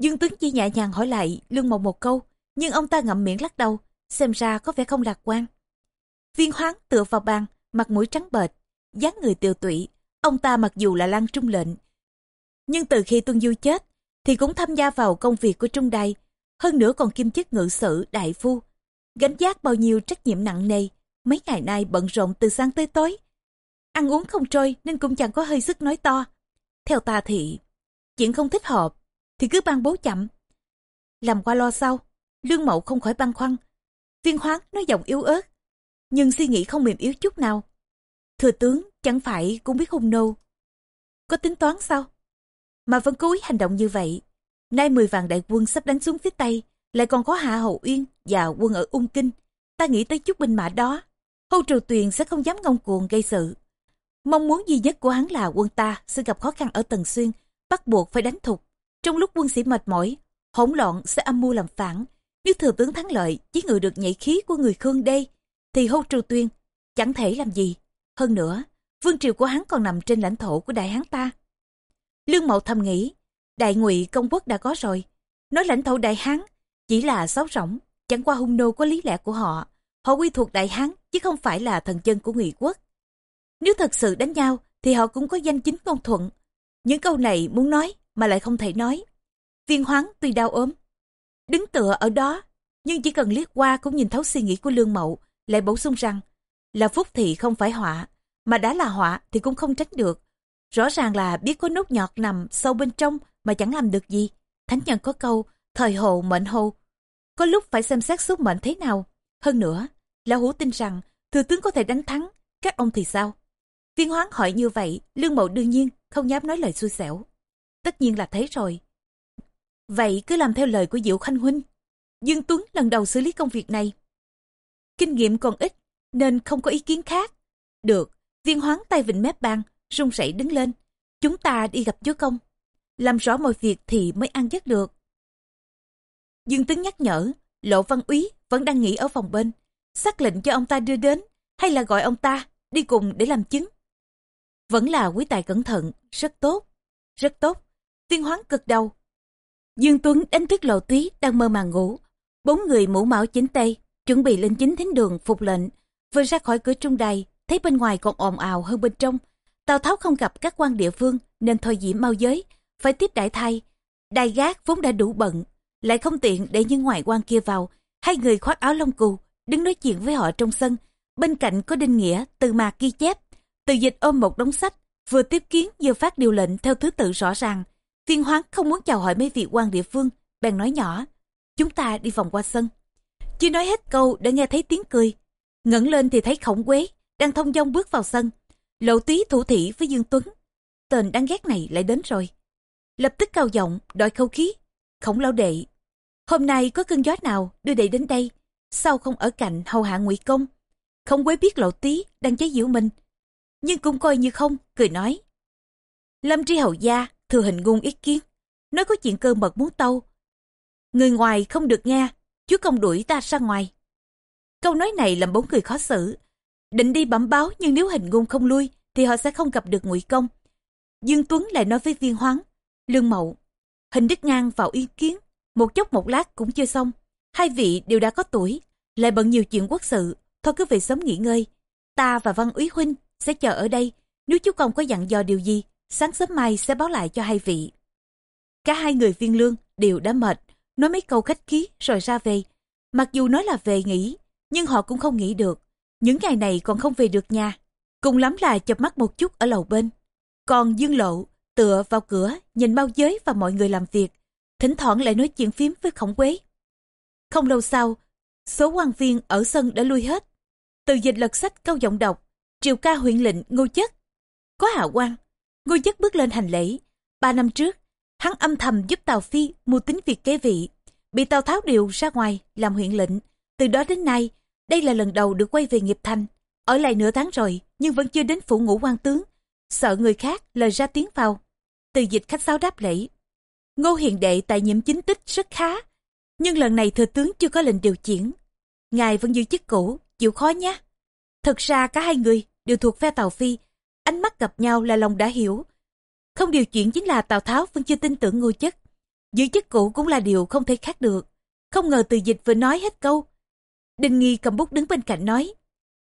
Dương tướng chỉ nhẹ nhàng hỏi lại lương mộng một câu, nhưng ông ta ngậm miệng lắc đầu, xem ra có vẻ không lạc quan. Viên hoáng tựa vào bàn, mặt mũi trắng bệch, dáng người tiều tụy. Ông ta mặc dù là lan trung lệnh, nhưng từ khi Tuân Du chết, thì cũng tham gia vào công việc của Trung Đài, hơn nữa còn kim chức ngự sử đại phu. Gánh giác bao nhiêu trách nhiệm nặng nề, mấy ngày nay bận rộn từ sáng tới tối. Ăn uống không trôi nên cũng chẳng có hơi sức nói to. Theo ta thì, chuyện không thích hợp, thì cứ ban bố chậm. Làm qua lo sau, lương mậu không khỏi băn khoăn. Viên hoáng nói giọng yếu ớt, nhưng suy nghĩ không mềm yếu chút nào. Thừa tướng chẳng phải cũng biết hung nô. Có tính toán sao? Mà vẫn cố ý hành động như vậy Nay 10 vạn đại quân sắp đánh xuống phía Tây, lại còn có Hạ Hậu Uyên và quân ở Ung Kinh. Ta nghĩ tới chút binh mã đó, Hô Triều Tuyền sẽ không dám ngông cuồng gây sự. Mong muốn duy nhất của hắn là quân ta sẽ gặp khó khăn ở Tần Xuyên, bắt buộc phải đánh thục. Trong lúc quân sĩ mệt mỏi, hỗn loạn sẽ âm mưu làm phản. Nếu thừa tướng thắng lợi, chỉ ngự được nhảy khí của người Khương đây, thì Hô Triều tuyền chẳng thể làm gì. Hơn nữa, vương triều của hắn còn nằm trên lãnh thổ của đại hán ta. Lương Mậu thầm nghĩ, đại ngụy công quốc đã có rồi. Nói lãnh thổ đại hán chỉ là sáo rỗng chẳng qua hung nô có lý lẽ của họ. Họ quy thuộc đại hán chứ không phải là thần chân của ngụy quốc. Nếu thật sự đánh nhau thì họ cũng có danh chính ngôn thuận. Những câu này muốn nói mà lại không thể nói. Viên hoáng tuy đau ốm đứng tựa ở đó nhưng chỉ cần liếc qua cũng nhìn thấu suy nghĩ của lương mậu lại bổ sung rằng là phúc thì không phải họa mà đã là họa thì cũng không tránh được rõ ràng là biết có nốt nhọt nằm sâu bên trong mà chẳng làm được gì. Thánh nhân có câu, thời hồ mệnh hồ. Có lúc phải xem xét số mệnh thế nào. Hơn nữa, Lão hữu tin rằng thừa tướng có thể đánh thắng, các ông thì sao? Viên hoán hỏi như vậy, Lương Mậu đương nhiên không dám nói lời xui xẻo. Tất nhiên là thế rồi. Vậy cứ làm theo lời của Diệu Khanh Huynh. Dương Tuấn lần đầu xử lý công việc này. Kinh nghiệm còn ít, nên không có ý kiến khác. Được, viên hoáng tay vịnh mép bàn, run rẩy đứng lên. Chúng ta đi gặp chúa công làm rõ mọi việc thì mới ăn giấc được. Dương Tính nhắc nhở, Lộ Văn Úy vẫn đang nghỉ ở phòng bên, xác lệnh cho ông ta đưa đến, hay là gọi ông ta đi cùng để làm chứng. Vẫn là quý tài cẩn thận, rất tốt, rất tốt. Viên hoáng cực đầu. Dương Tuấn đánh thức Lộ Túy đang mơ màng ngủ. Bốn người mũ mão chính tây, chuẩn bị lên chính thính đường phục lệnh. Vừa ra khỏi cửa trung đài, thấy bên ngoài còn ồn ào hơn bên trong. Tào Tháo không gặp các quan địa phương nên thôi diễm mau giới, phải tiếp đại thay. Đài gác vốn đã đủ bận, lại không tiện để những ngoại quan kia vào. Hai người khoác áo lông cù, đứng nói chuyện với họ trong sân. Bên cạnh có Đinh Nghĩa, từ mạc ghi chép. Từ dịch ôm một đống sách, vừa tiếp kiến vừa phát điều lệnh theo thứ tự rõ ràng. Viên hoán không muốn chào hỏi mấy vị quan địa phương, bèn nói nhỏ. Chúng ta đi vòng qua sân. Chưa nói hết câu đã nghe thấy tiếng cười ngẩng lên thì thấy khổng quế, đang thông dong bước vào sân. Lộ tí thủ thị với Dương Tuấn. Tên đáng ghét này lại đến rồi. lập tức cao giọng đòi khâu khí. Khổng lão đệ, hôm nay có cơn gió nào đưa đệ đến đây, sao không ở cạnh hầu hạ ngụy công? khổng quế biết lộ tí đang chế giễu mình, nhưng cũng coi như không, cười nói. Lâm tri hầu gia, thừa hình ngung ý kiến, nói có chuyện cơ mật muốn tâu. Người ngoài không được nghe, chúa công đuổi ta ra ngoài. Câu nói này làm bốn người khó xử. Định đi bẩm báo nhưng nếu hình ngôn không lui thì họ sẽ không gặp được ngụy công. Dương Tuấn lại nói với viên hoáng, lương mậu, hình đức ngang vào ý kiến, một chốc một lát cũng chưa xong. Hai vị đều đã có tuổi, lại bận nhiều chuyện quốc sự, thôi cứ về sớm nghỉ ngơi. Ta và Văn Úy Huynh sẽ chờ ở đây, nếu chú công có dặn dò điều gì, sáng sớm mai sẽ báo lại cho hai vị. Cả hai người viên lương đều đã mệt, nói mấy câu khách khí rồi ra về. Mặc dù nói là về nghỉ, nhưng họ cũng không nghĩ được. Những ngày này còn không về được nhà. Cùng lắm là chập mắt một chút ở lầu bên. Còn Dương Lộ tựa vào cửa nhìn bao giới và mọi người làm việc. Thỉnh thoảng lại nói chuyện phím với khổng quế. Không lâu sau, số quan viên ở sân đã lui hết. Từ dịch lật sách câu giọng đọc, triều ca huyện lệnh ngô chất. Có hạ quan, ngô chất bước lên hành lễ. Ba năm trước, hắn âm thầm giúp Tào Phi mua tính việc kế vị. Bị Tào Tháo điều ra ngoài làm huyện lệnh. Từ đó đến nay, đây là lần đầu được quay về nghiệp thành. Ở lại nửa tháng rồi, nhưng vẫn chưa đến phủ ngũ quan tướng. Sợ người khác lời ra tiếng vào. Từ dịch khách sáo đáp lễ. Ngô Hiền Đệ tại nhiệm chính tích rất khá. Nhưng lần này thừa tướng chưa có lệnh điều chuyển. Ngài vẫn giữ chức cũ, chịu khó nhé. Thật ra cả hai người đều thuộc phe tàu Phi. Ánh mắt gặp nhau là lòng đã hiểu. Không điều chuyển chính là Tào Tháo vẫn chưa tin tưởng ngô chất. Giữ chức cũ cũng là điều không thể khác được. Không ngờ từ dịch vừa nói hết câu. Đinh Nghi cầm bút đứng bên cạnh nói.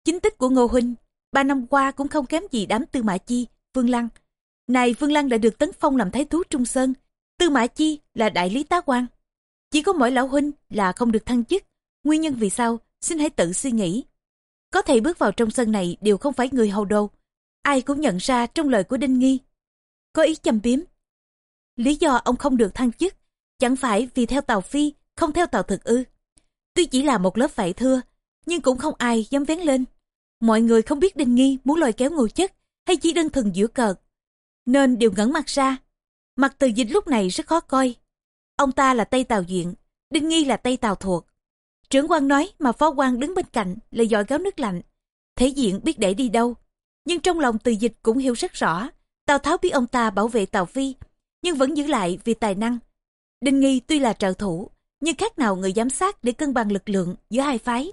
Chính tích của Ngô Huynh, ba năm qua cũng không kém gì đám tư mã chi, Vương Lăng. Này Vương Lăng đã được tấn phong làm thái thú Trung Sơn, tư mã chi là đại lý tá quan. Chỉ có mỗi lão huynh là không được thăng chức. Nguyên nhân vì sao, xin hãy tự suy nghĩ. Có thể bước vào trong sân này đều không phải người hầu đồ. Ai cũng nhận ra trong lời của Đinh Nghi. Có ý châm biếm. Lý do ông không được thăng chức, chẳng phải vì theo Tàu Phi, không theo Tàu Thực ư. Tuy chỉ là một lớp vải thưa, nhưng cũng không ai dám vén lên. Mọi người không biết Đinh Nghi muốn lôi kéo ngồi chất hay chỉ đơn thuần giữa cợt. Nên đều ngẩn mặt ra. Mặt từ dịch lúc này rất khó coi. Ông ta là Tây Tàu Duyện, Đinh Nghi là Tây Tàu Thuộc. Trưởng quan nói mà phó quan đứng bên cạnh là giỏi gáo nước lạnh. Thể diện biết để đi đâu. Nhưng trong lòng từ dịch cũng hiểu rất rõ. Tào Tháo biết ông ta bảo vệ Tào Phi, nhưng vẫn giữ lại vì tài năng. Đinh Nghi tuy là trợ thủ, nhưng khác nào người giám sát để cân bằng lực lượng giữa hai phái.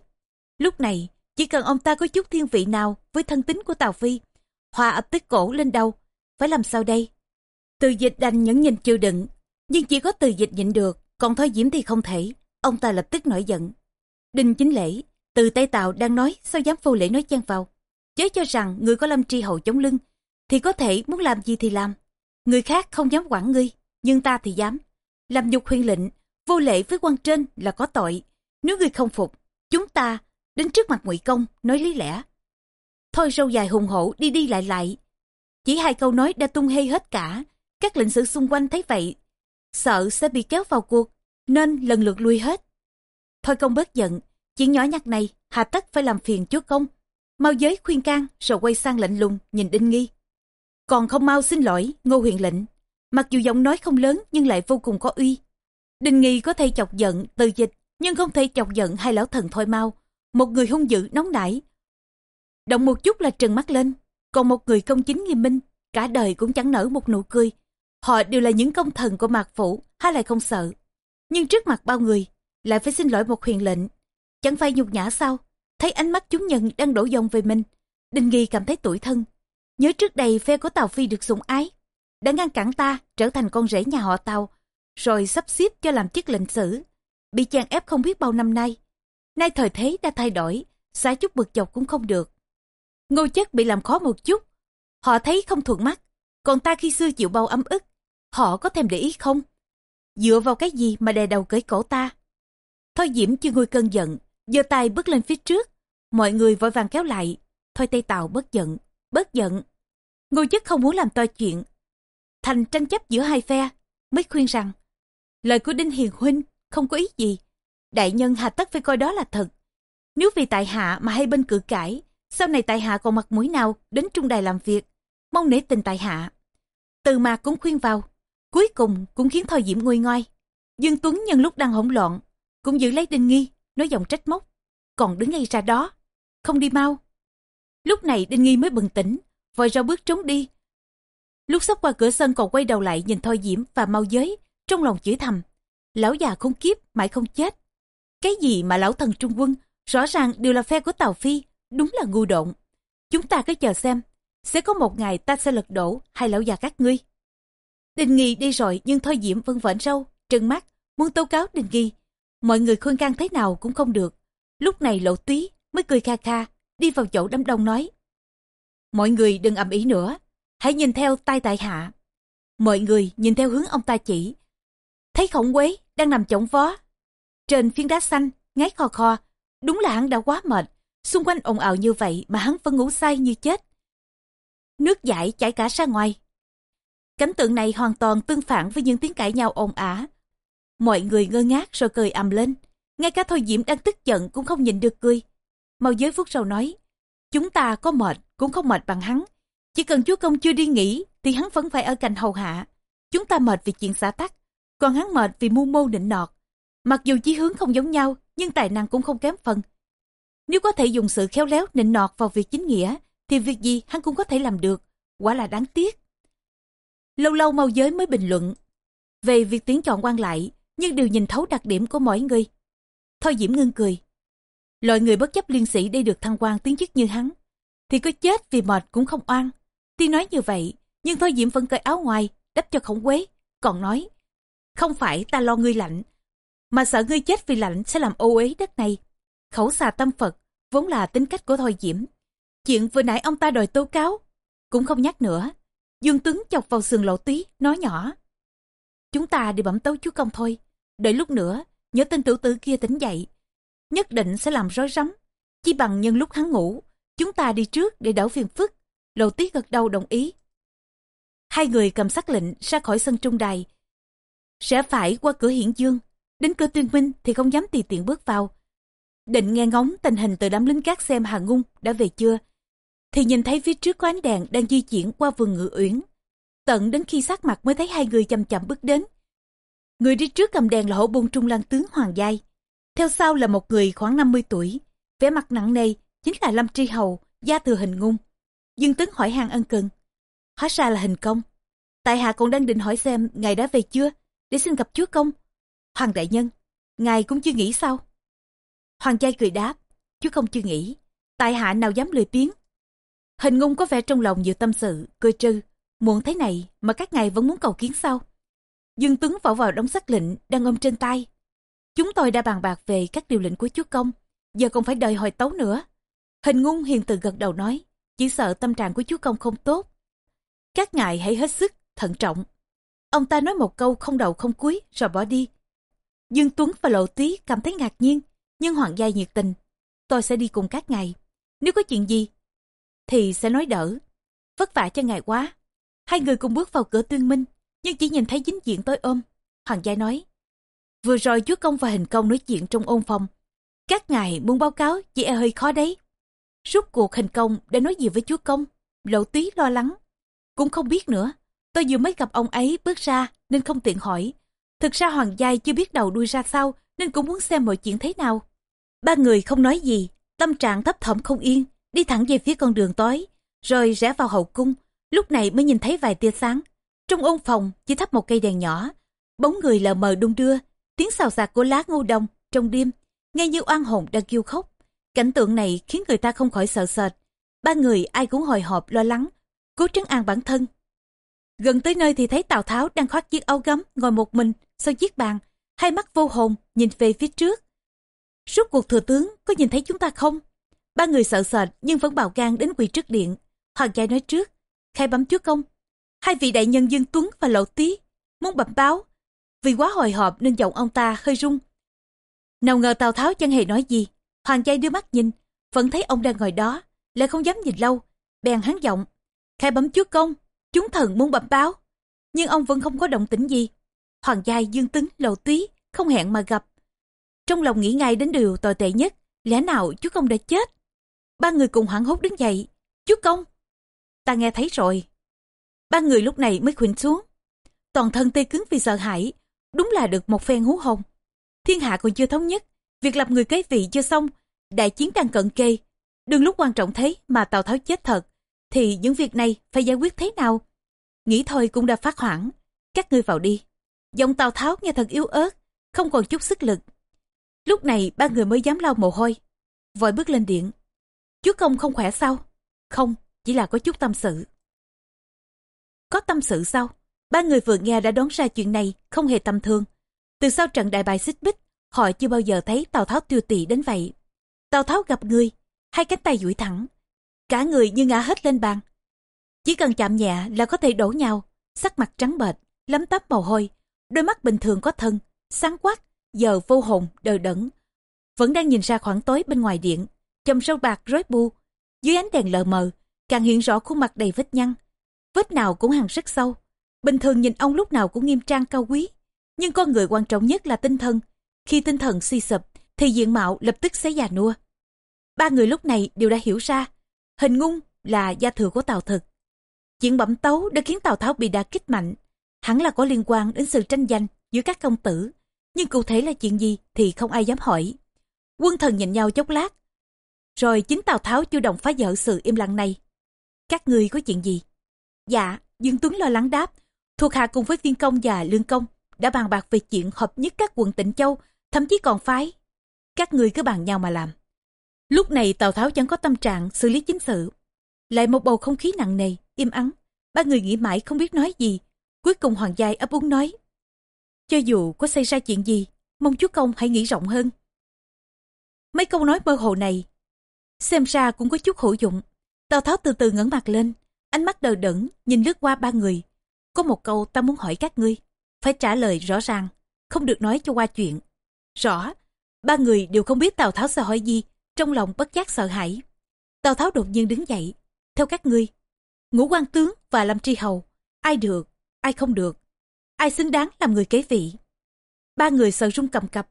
Lúc này, chỉ cần ông ta có chút thiên vị nào với thân tính của Tào Phi, hòa ập tức cổ lên đầu, phải làm sao đây? Từ dịch đành nhẫn nhìn chịu đựng, nhưng chỉ có từ dịch nhịn được, còn thôi diễm thì không thể. Ông ta lập tức nổi giận. Đinh chính lễ, từ Tây Tào đang nói sao dám phô lễ nói chen vào. Chớ cho rằng người có lâm tri hậu chống lưng, thì có thể muốn làm gì thì làm. Người khác không dám quản ngươi, nhưng ta thì dám. Làm nhục huyền lệnh, vô lễ với quan trên là có tội. Nếu ngươi không phục, chúng ta đến trước mặt ngụy công nói lý lẽ. Thôi râu dài hùng hổ đi đi lại lại. Chỉ hai câu nói đã tung hê hết cả. Các lệnh sử xung quanh thấy vậy. Sợ sẽ bị kéo vào cuộc nên lần lượt lui hết. Thôi công bớt giận chuyện nhỏ nhặt này hà tất phải làm phiền chúa công. Mau giới khuyên can rồi quay sang lạnh lùng nhìn đinh nghi. Còn không mau xin lỗi ngô huyện lệnh. Mặc dù giọng nói không lớn nhưng lại vô cùng có uy đinh nghi có thể chọc giận từ dịch nhưng không thể chọc giận hai lão thần thôi mau một người hung dữ nóng nảy. Động một chút là trừng mắt lên, còn một người công chính nghiêm minh, cả đời cũng chẳng nở một nụ cười. Họ đều là những công thần của mạc phủ, hay lại không sợ. Nhưng trước mặt bao người, lại phải xin lỗi một huyền lệnh. Chẳng phải nhục nhã sao? Thấy ánh mắt chúng nhân đang đổ dòng về mình. Đinh Nghi cảm thấy tủi thân. Nhớ trước đây phe của Tàu Phi được sủng ái. Đã ngăn cản ta trở thành con rể nhà họ Tàu. Rồi sắp xếp cho làm chức lệnh sử. Bị chàng ép không biết bao năm nay. Nay thời thế đã thay đổi, xả chút bực dọc cũng không được. Ngô chất bị làm khó một chút, họ thấy không thuận mắt, còn ta khi xưa chịu bao ấm ức, họ có thèm để ý không? Dựa vào cái gì mà đè đầu cởi cổ ta? Thôi Diễm chưa nguôi cơn giận, giơ tay bước lên phía trước, mọi người vội vàng kéo lại. Thôi Tây Tàu bớt giận, bớt giận. Ngô chất không muốn làm to chuyện. Thành tranh chấp giữa hai phe, mới khuyên rằng, lời của Đinh Hiền Huynh không có ý gì, đại nhân hà tất phải coi đó là thật. Nếu vì tại hạ mà hai bên cự cãi, sau này tại hạ còn mặt mũi nào đến trung đài làm việc, mong nể tình tại hạ. Từ mà cũng khuyên vào, Cuối cùng cũng khiến Thôi Diễm nguôi ngoai. Dương Tuấn nhân lúc đang hỗn loạn, cũng giữ lấy Đinh Nghi, nói giọng trách móc. Còn đứng ngay ra đó, không đi mau. Lúc này Đinh Nghi mới bừng tỉnh, vội ra bước trốn đi. Lúc sắp qua cửa sân còn quay đầu lại nhìn Thôi Diễm và mau giới, trong lòng chửi thầm. Lão già không kiếp, mãi không chết. Cái gì mà lão thần trung quân, rõ ràng đều là phe của tàu Phi, đúng là ngu độn. Chúng ta cứ chờ xem, sẽ có một ngày ta sẽ lật đổ hai lão già các ngươi. Đình Nghi đi rồi nhưng Thôi Diễm vẫn vẩn râu, trừng mắt, muốn tố cáo Đình Nghi. Mọi người khuyên can thế nào cũng không được. Lúc này lộ túy mới cười kha kha, đi vào chỗ đám đông nói. Mọi người đừng ầm ý nữa, hãy nhìn theo tay tại hạ. Mọi người nhìn theo hướng ông ta chỉ. Thấy khổng quế đang nằm chổng vó. Trên phiến đá xanh, ngáy kho kho, đúng là hắn đã quá mệt. Xung quanh ồn ào như vậy mà hắn vẫn ngủ say như chết. Nước giải chảy cả ra ngoài. Cảnh tượng này hoàn toàn tương phản với những tiếng cãi nhau ồn ả. Mọi người ngơ ngác rồi cười ầm lên. Ngay cả Thôi Diễm đang tức giận cũng không nhìn được cười. Mau giới phút sau nói, chúng ta có mệt cũng không mệt bằng hắn. Chỉ cần chúa công chưa đi nghỉ thì hắn vẫn phải ở cạnh hầu hạ. Chúng ta mệt vì chuyện xã tắc, còn hắn mệt vì mưu mô định nọt. Mặc dù chí hướng không giống nhau, nhưng tài năng cũng không kém phần. Nếu có thể dùng sự khéo léo nịnh nọt vào việc chính nghĩa, thì việc gì hắn cũng có thể làm được. Quả là đáng tiếc. Lâu lâu mau giới mới bình luận về việc tiến chọn quan lại, nhưng đều nhìn thấu đặc điểm của mỗi người. Thôi Diễm ngưng cười. Loại người bất chấp liên sĩ để được thăng quan tiến chức như hắn, thì có chết vì mệt cũng không oan. Tuy nói như vậy, nhưng Thôi Diễm vẫn cởi áo ngoài, đắp cho khổng quế, còn nói, không phải ta lo ngươi lạnh, mà sợ ngươi chết vì lạnh sẽ làm ô uế đất này. Khẩu xà tâm Phật, vốn là tính cách của Thôi Diễm. Chuyện vừa nãy ông ta đòi tố cáo, cũng không nhắc nữa. Dương Tuấn chọc vào sườn lộ túy nói nhỏ. Chúng ta đi bẩm tấu chúa công thôi, đợi lúc nữa, nhớ tên tiểu tử kia tỉnh dậy. Nhất định sẽ làm rối rắm, chỉ bằng nhân lúc hắn ngủ, chúng ta đi trước để đỡ phiền phức. Lộ tí gật đầu đồng ý. Hai người cầm sắc lệnh ra khỏi sân trung đài. Sẽ phải qua cửa hiển dương, đến cửa tuyên minh thì không dám tùy tiện bước vào. Định nghe ngóng tình hình từ đám lính cát xem Hà Ngung đã về chưa, thì nhìn thấy phía trước có ánh đèn đang di chuyển qua vườn ngự uyển. Tận đến khi sát mặt mới thấy hai người chậm chậm bước đến. Người đi trước cầm đèn là hổ bôn trung lang tướng Hoàng Giai. Theo sau là một người khoảng 50 tuổi, vẻ mặt nặng nề, chính là Lâm Tri Hầu, gia thừa hình ngung. Dương Tấn hỏi hàng ân cần. Hóa ra là hình công. Tại hạ còn đang định hỏi xem ngài đã về chưa, để xin gặp chúa công. Hoàng đại nhân, ngài cũng chưa nghĩ sao? Hoàng Giai cười đáp, chúa công chưa nghĩ. Tại hạ nào dám lười biếng. Hình ngung có vẻ trong lòng nhiều tâm sự, cười trư. Muộn thế này mà các ngài vẫn muốn cầu kiến sao? Dương Tuấn vỗ vào đóng sắc lệnh đang ôm trên tay. Chúng tôi đã bàn bạc về các điều lệnh của chúa công, giờ còn phải đợi hồi tấu nữa. Hình ngung hiền từ gật đầu nói, chỉ sợ tâm trạng của chúa công không tốt. Các ngài hãy hết sức, thận trọng. Ông ta nói một câu không đầu không cuối rồi bỏ đi. Dương Tuấn và Lộ Tí cảm thấy ngạc nhiên, nhưng Hoàng gia nhiệt tình. Tôi sẽ đi cùng các ngài. Nếu có chuyện gì, thì sẽ nói đỡ. Vất vả cho ngài quá. Hai người cùng bước vào cửa tuyên minh, nhưng chỉ nhìn thấy dính diện tối ôm. Hoàng gia nói, vừa rồi chúa công và hình công nói chuyện trong ôn phòng. Các ngài muốn báo cáo chỉ e hơi khó đấy. Rút cuộc hình công đã nói gì với chúa công, lộ tí lo lắng. Cũng không biết nữa, tôi vừa mới gặp ông ấy bước ra nên không tiện hỏi. Thực ra Hoàng Giai chưa biết đầu đuôi ra sao nên cũng muốn xem mọi chuyện thế nào. Ba người không nói gì, tâm trạng thấp thỏm không yên, đi thẳng về phía con đường tối, rồi rẽ vào hậu cung, lúc này mới nhìn thấy vài tia sáng. Trong ôn phòng chỉ thắp một cây đèn nhỏ, bóng người lờ mờ đung đưa, tiếng xào xạc của lá ngô đồng trong đêm, nghe như oan hồn đang kêu khóc. Cảnh tượng này khiến người ta không khỏi sợ sệt. Ba người ai cũng hồi hộp lo lắng, cố trấn an bản thân. Gần tới nơi thì thấy Tào Tháo đang khoác chiếc áo gấm ngồi một mình sau chiếc bàn, hai mắt vô hồn nhìn về phía trước. Suốt cuộc thừa tướng có nhìn thấy chúng ta không? Ba người sợ sệt nhưng vẫn bào gan đến quỳ trước điện. Hoàng gia nói trước, khai bấm chúa công. Hai vị đại nhân Dương Tuấn và Lộ Tý muốn bẩm báo. Vì quá hồi hộp nên giọng ông ta hơi rung. Nào ngờ Tào Tháo chẳng hề nói gì. Hoàng gia đưa mắt nhìn, vẫn thấy ông đang ngồi đó, lại không dám nhìn lâu. Bèn hắn giọng, khai bấm chúa công, chúng thần muốn bẩm báo. Nhưng ông vẫn không có động tĩnh gì. Hoàng gia Dương tính lầu túy, không hẹn mà gặp. Trong lòng nghĩ ngay đến điều tồi tệ nhất, lẽ nào chú công đã chết? Ba người cùng hoảng hốt đứng dậy. Chú công! Ta nghe thấy rồi. Ba người lúc này mới khuynh xuống. toàn thân tê cứng vì sợ hãi, đúng là được một phen hú hồn. Thiên hạ còn chưa thống nhất, việc lập người kế vị chưa xong, đại chiến đang cận kề. Đừng lúc quan trọng thế mà Tào Tháo chết thật, thì những việc này phải giải quyết thế nào? Nghĩ thôi cũng đã phát hoảng, các ngươi vào đi. Giọng Tào Tháo nghe thật yếu ớt, không còn chút sức lực. Lúc này ba người mới dám lau mồ hôi, vội bước lên điện. Chúa công không khỏe sao? Không, chỉ là có chút tâm sự. Có tâm sự sao? Ba người vừa nghe đã đoán ra chuyện này không hề tầm thường. Từ sau trận đại bài xích bích, họ chưa bao giờ thấy Tào Tháo tiêu tỳ đến vậy. Tào Tháo gặp người, hai cánh tay duỗi thẳng, cả người như ngã hết lên bàn. Chỉ cần chạm nhẹ là có thể đổ nhau, sắc mặt trắng bệch, lấm tấp mồ hôi, đôi mắt bình thường có thân, sáng quắc, giờ vô hồn, đờ đẫn. Vẫn đang nhìn ra khoảng tối bên ngoài điện, chồng sâu bạc rối bu, dưới ánh đèn lờ mờ, càng hiện rõ khuôn mặt đầy vết nhăn. Vết nào cũng hằn rất sâu. Bình thường nhìn ông lúc nào cũng nghiêm trang cao quý, nhưng con người quan trọng nhất là tinh thần. Khi tinh thần suy sụp, thì diện mạo lập tức sẽ già nua. Ba người lúc này đều đã hiểu ra, hình ngung là gia thừa của Tào Thực. Chuyện bẩm tấu đã khiến Tào Tháo bị đả kích mạnh, hẳn là có liên quan đến sự tranh giành giữa các công tử, nhưng cụ thể là chuyện gì thì không ai dám hỏi. Quân thần nhìn nhau chốc lát, rồi chính Tào Tháo chủ động phá vỡ sự im lặng này. Các ngươi có chuyện gì? Dạ, Dương Tuấn lo lắng đáp, thuộc hạ cùng với viên công và lương công đã bàn bạc về chuyện hợp nhất các quận tỉnh châu, thậm chí còn phái. Các ngươi cứ bàn nhau mà làm. Lúc này Tào Tháo chẳng có tâm trạng xử lý chính sự. Lại một bầu không khí nặng nề, im ắng. Ba người nghĩ mãi không biết nói gì. Cuối cùng Hoàng Giai ấp úng nói. Cho dù có xảy ra chuyện gì, mong chúa công hãy nghĩ rộng hơn. Mấy câu nói mơ hồ này, xem ra cũng có chút hữu dụng. Tào Tháo từ từ ngẩng mặt lên, ánh mắt đờ đẫn, nhìn lướt qua ba người. Có một câu ta muốn hỏi các ngươi, phải trả lời rõ ràng, không được nói cho qua chuyện. Rõ, ba người đều không biết Tào Tháo sẽ hỏi gì, trong lòng bất giác sợ hãi. Tào Tháo đột nhiên đứng dậy, theo các ngươi, ngũ quan tướng và lâm tri hầu, ai được, ai không được, ai xứng đáng làm người kế vị. Ba người sợ run cầm cập.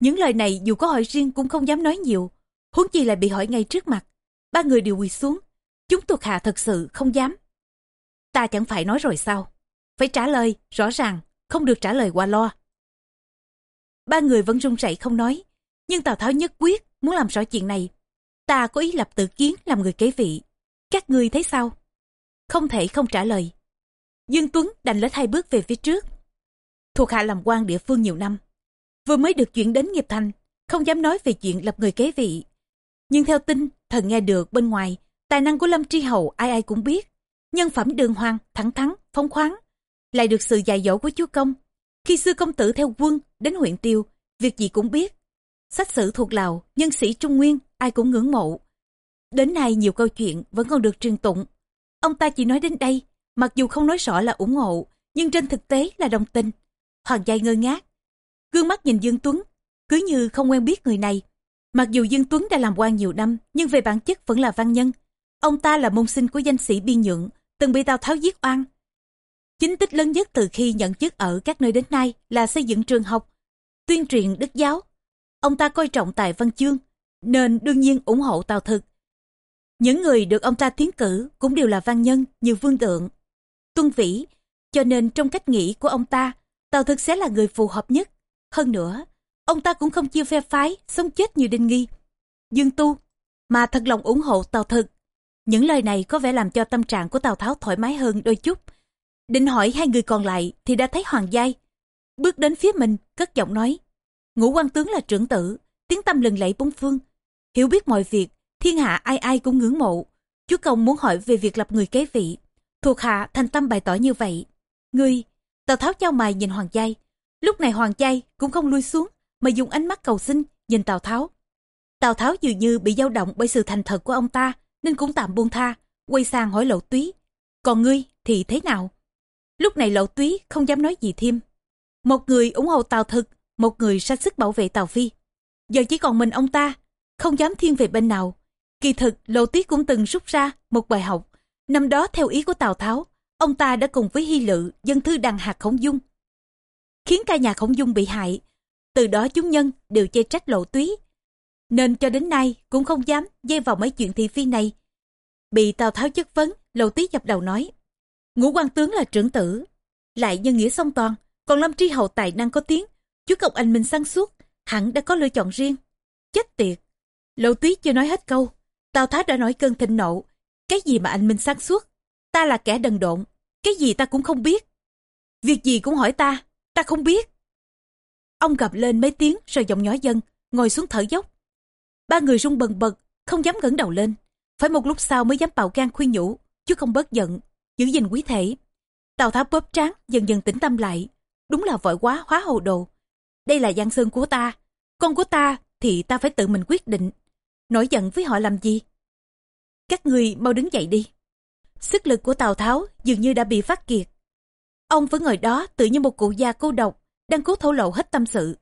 Những lời này dù có hỏi riêng cũng không dám nói nhiều, huống chi lại bị hỏi ngay trước mặt. Ba người đều quỳ xuống, chúng thuộc hạ thật sự không dám. Ta chẳng phải nói rồi sao, phải trả lời, rõ ràng, không được trả lời qua lo. Ba người vẫn run rẩy không nói, nhưng Tào Tháo nhất quyết muốn làm rõ chuyện này. Ta có ý lập tự kiến làm người kế vị. Các ngươi thấy sao? Không thể không trả lời. Dương Tuấn đành lết hai bước về phía trước. Thuộc hạ làm quan địa phương nhiều năm. Vừa mới được chuyển đến nghiệp thành, không dám nói về chuyện lập người kế vị. Nhưng theo tin, thần nghe được bên ngoài, tài năng của Lâm Tri Hầu ai ai cũng biết. Nhân phẩm đường hoàng, thẳng thắn, phóng khoáng. Lại được sự dạy dỗ của chúa công. Khi xưa công tử theo quân đến huyện Tiêu, việc gì cũng biết. Sách sử thuộc Lào, nhân sĩ Trung Nguyên, ai cũng ngưỡng mộ. Đến nay nhiều câu chuyện vẫn còn được truyền tụng. Ông ta chỉ nói đến đây, mặc dù không nói rõ là ủng hộ, nhưng trên thực tế là đồng tình. Hoàng giai ngơ ngác. Gương mắt nhìn Dương Tuấn, cứ như không quen biết người này. Mặc dù Dương Tuấn đã làm quan nhiều năm, nhưng về bản chất vẫn là văn nhân. Ông ta là môn sinh của danh sĩ biên nhượng, từng bị Tào Tháo giết oan. Chính tích lớn nhất từ khi nhận chức ở các nơi đến nay là xây dựng trường học, tuyên truyền đức giáo. Ông ta coi trọng tài văn chương, nên đương nhiên ủng hộ Tào Thực. Những người được ông ta tiến cử cũng đều là văn nhân như Vương Tượng, Tuân Vĩ, cho nên trong cách nghĩ của ông ta, Tào Thực sẽ là người phù hợp nhất. Hơn nữa, ông ta cũng không chia phe phái, sống chết như Đinh Nghi. Dương Tu, mà thật lòng ủng hộ Tào Thực. Những lời này có vẻ làm cho tâm trạng của Tào Tháo thoải mái hơn đôi chút. Định hỏi hai người còn lại thì đã thấy Hoàng Giai. Bước đến phía mình, cất giọng nói. Ngũ quan tướng là trưởng tử, tiếng tâm lừng lẫy bốn phương. Hiểu biết mọi việc, thiên hạ ai ai cũng ngưỡng mộ. Chúa Công muốn hỏi về việc lập người kế vị. Thuộc hạ thành tâm bày tỏ như vậy. Ngươi, Tào Tháo trao mày nhìn Hoàng Giai. Lúc này Hoàng Giai cũng không lui xuống, mà dùng ánh mắt cầu xin nhìn Tào Tháo. Tào Tháo dường như bị dao động bởi sự thành thật của ông ta, nên cũng tạm buông tha, quay sang hỏi Lộ Túy. Còn ngươi thì thế nào? Lúc này Lộ Túy không dám nói gì thêm. Một người ủng hộ Tào Thực, một người ra sức bảo vệ Tào Phi. Giờ chỉ còn mình ông ta, không dám thiên về bên nào. Kỳ thực, Lô Tuyết cũng từng rút ra một bài học. Năm đó theo ý của Tào Tháo, ông ta đã cùng với Hy Lự dân thư đằng hạt khổng dung. Khiến cả nhà khổng dung bị hại. Từ đó chúng nhân đều chê trách Lộ Túy. Nên cho đến nay cũng không dám dây vào mấy chuyện thị phi này. Bị Tào Tháo chất vấn, Lộ Túy dập đầu nói. Ngũ quan tướng là trưởng tử. lại nhân nghĩa song toàn, còn Lâm Tri Hầu tài năng có tiếng, chú Công Anh Minh sáng suốt, hẳn đã có lựa chọn riêng. Chết tiệt! Lộ túy chưa nói hết câu, Tào Tháo đã nói cơn thịnh nộ. Cái gì mà anh Minh sáng suốt? Ta là kẻ đần độn, cái gì ta cũng không biết. Việc gì cũng hỏi ta, ta không biết. Ông gặp lên mấy tiếng rồi giọng nhỏ dân, ngồi xuống thở dốc. Ba người rung bần bật, không dám ngẩng đầu lên. Phải một lúc sau mới dám bạo gan khuyên nhủ, chứ không bớt giận, giữ gìn quý thể. Tào Tháo bóp tráng, dần dần tỉnh tâm lại. Đúng là vội quá hóa hồ đồ. Đây là giang sơn của ta. Con của ta thì ta phải tự mình quyết định. Nổi giận với họ làm gì? Các người mau đứng dậy đi. Sức lực của Tào Tháo dường như đã bị phát kiệt. Ông vẫn ngồi đó tự như một cụ già cô độc, đang cố thổ lộ hết tâm sự.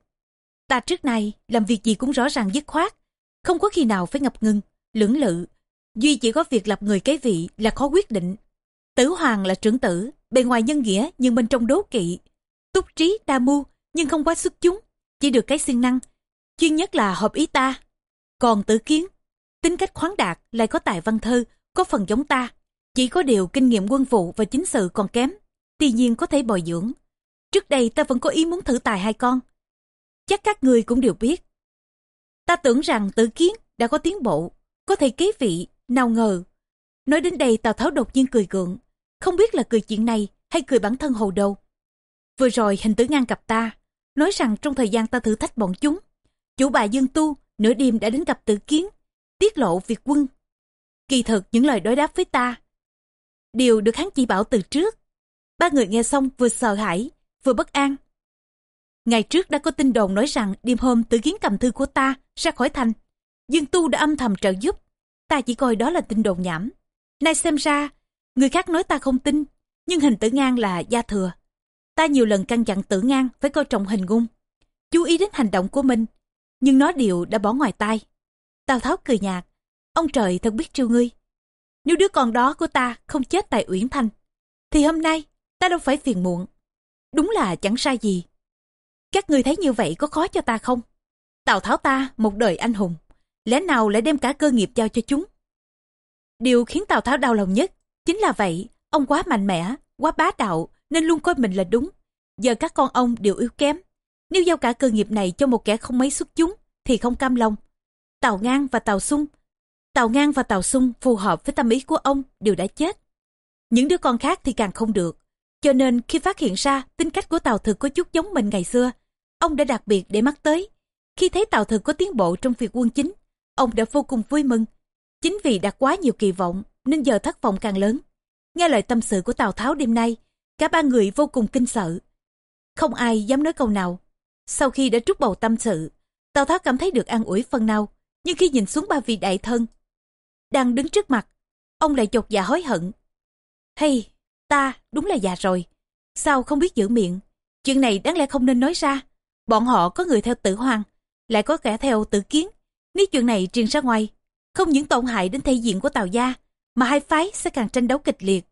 Ta trước nay làm việc gì cũng rõ ràng dứt khoát, không có khi nào phải ngập ngừng, lưỡng lự. Duy chỉ có việc lập người kế vị là khó quyết định. Tử Hoàng là trưởng tử, bề ngoài nhân nghĩa nhưng bên trong đố kỵ. Túc trí đa mưu nhưng không quá xuất chúng, chỉ được cái siêng năng. Chuyên nhất là hợp ý ta. Còn tử kiến, tính cách khoáng đạt lại có tài văn thơ, có phần giống ta. Chỉ có điều kinh nghiệm quân vụ và chính sự còn kém, tuy nhiên có thể bồi dưỡng. Trước đây ta vẫn có ý muốn thử tài hai con. Chắc các người cũng đều biết. Ta tưởng rằng tử kiến đã có tiến bộ, có thể kế vị, nào ngờ. Nói đến đây Tào Tháo đột nhiên cười gượng, không biết là cười chuyện này hay cười bản thân hồ đầu. Vừa rồi hình tử ngang gặp ta, nói rằng trong thời gian ta thử thách bọn chúng, chủ bà Dương Tu nửa đêm đã đến gặp tử kiến, tiết lộ việc quân. Kỳ thực những lời đối đáp với ta, đều được hắn chỉ bảo từ trước. Ba người nghe xong vừa sợ hãi, vừa bất an. Ngày trước đã có tin đồn nói rằng đêm hôm tử kiến cầm thư của ta ra khỏi thành. Dương Tu đã âm thầm trợ giúp. Ta chỉ coi đó là tin đồn nhảm. Nay xem ra, người khác nói ta không tin, nhưng hình tử ngang là gia thừa. Ta nhiều lần căn dặn tử ngang phải coi trọng hình ngung. Chú ý đến hành động của mình, nhưng nó đều đã bỏ ngoài tai. Tào Tháo cười nhạt, ông trời thật biết trêu ngươi. Nếu đứa con đó của ta không chết tại Uyển Thanh, thì hôm nay ta đâu phải phiền muộn. Đúng là chẳng sai gì. Các ngươi thấy như vậy có khó cho ta không? Tào Tháo ta một đời anh hùng, lẽ nào lại đem cả cơ nghiệp giao cho chúng? Điều khiến Tào Tháo đau lòng nhất chính là vậy, ông quá mạnh mẽ, quá bá đạo nên luôn coi mình là đúng. Giờ các con ông đều yếu kém. Nếu giao cả cơ nghiệp này cho một kẻ không mấy xuất chúng thì không cam lòng. Tào Ngang và Tào Sung Tào Ngang và Tào Sung phù hợp với tâm ý của ông đều đã chết. Những đứa con khác thì càng không được. Cho nên khi phát hiện ra tính cách của Tào Thực có chút giống mình ngày xưa, ông đã đặc biệt để mắt tới. Khi thấy Tào Thực có tiến bộ trong việc quân chính, ông đã vô cùng vui mừng. Chính vì đặt quá nhiều kỳ vọng nên giờ thất vọng càng lớn. Nghe lời tâm sự của Tào Tháo đêm nay, cả ba người vô cùng kinh sợ. Không ai dám nói câu nào. Sau khi đã trút bầu tâm sự, Tào Tháo cảm thấy được an ủi phần nào. Nhưng khi nhìn xuống ba vị đại thân, đang đứng trước mặt, ông lại chột dạ hối hận. Hay, ta đúng là già rồi. Sao không biết giữ miệng? Chuyện này đáng lẽ không nên nói ra. Bọn họ có người theo tử hoàng, lại có kẻ theo tử kiến. Nếu chuyện này truyền ra ngoài, không những tổn hại đến thể diện của Tào Gia, mà hai phái sẽ càng tranh đấu kịch liệt.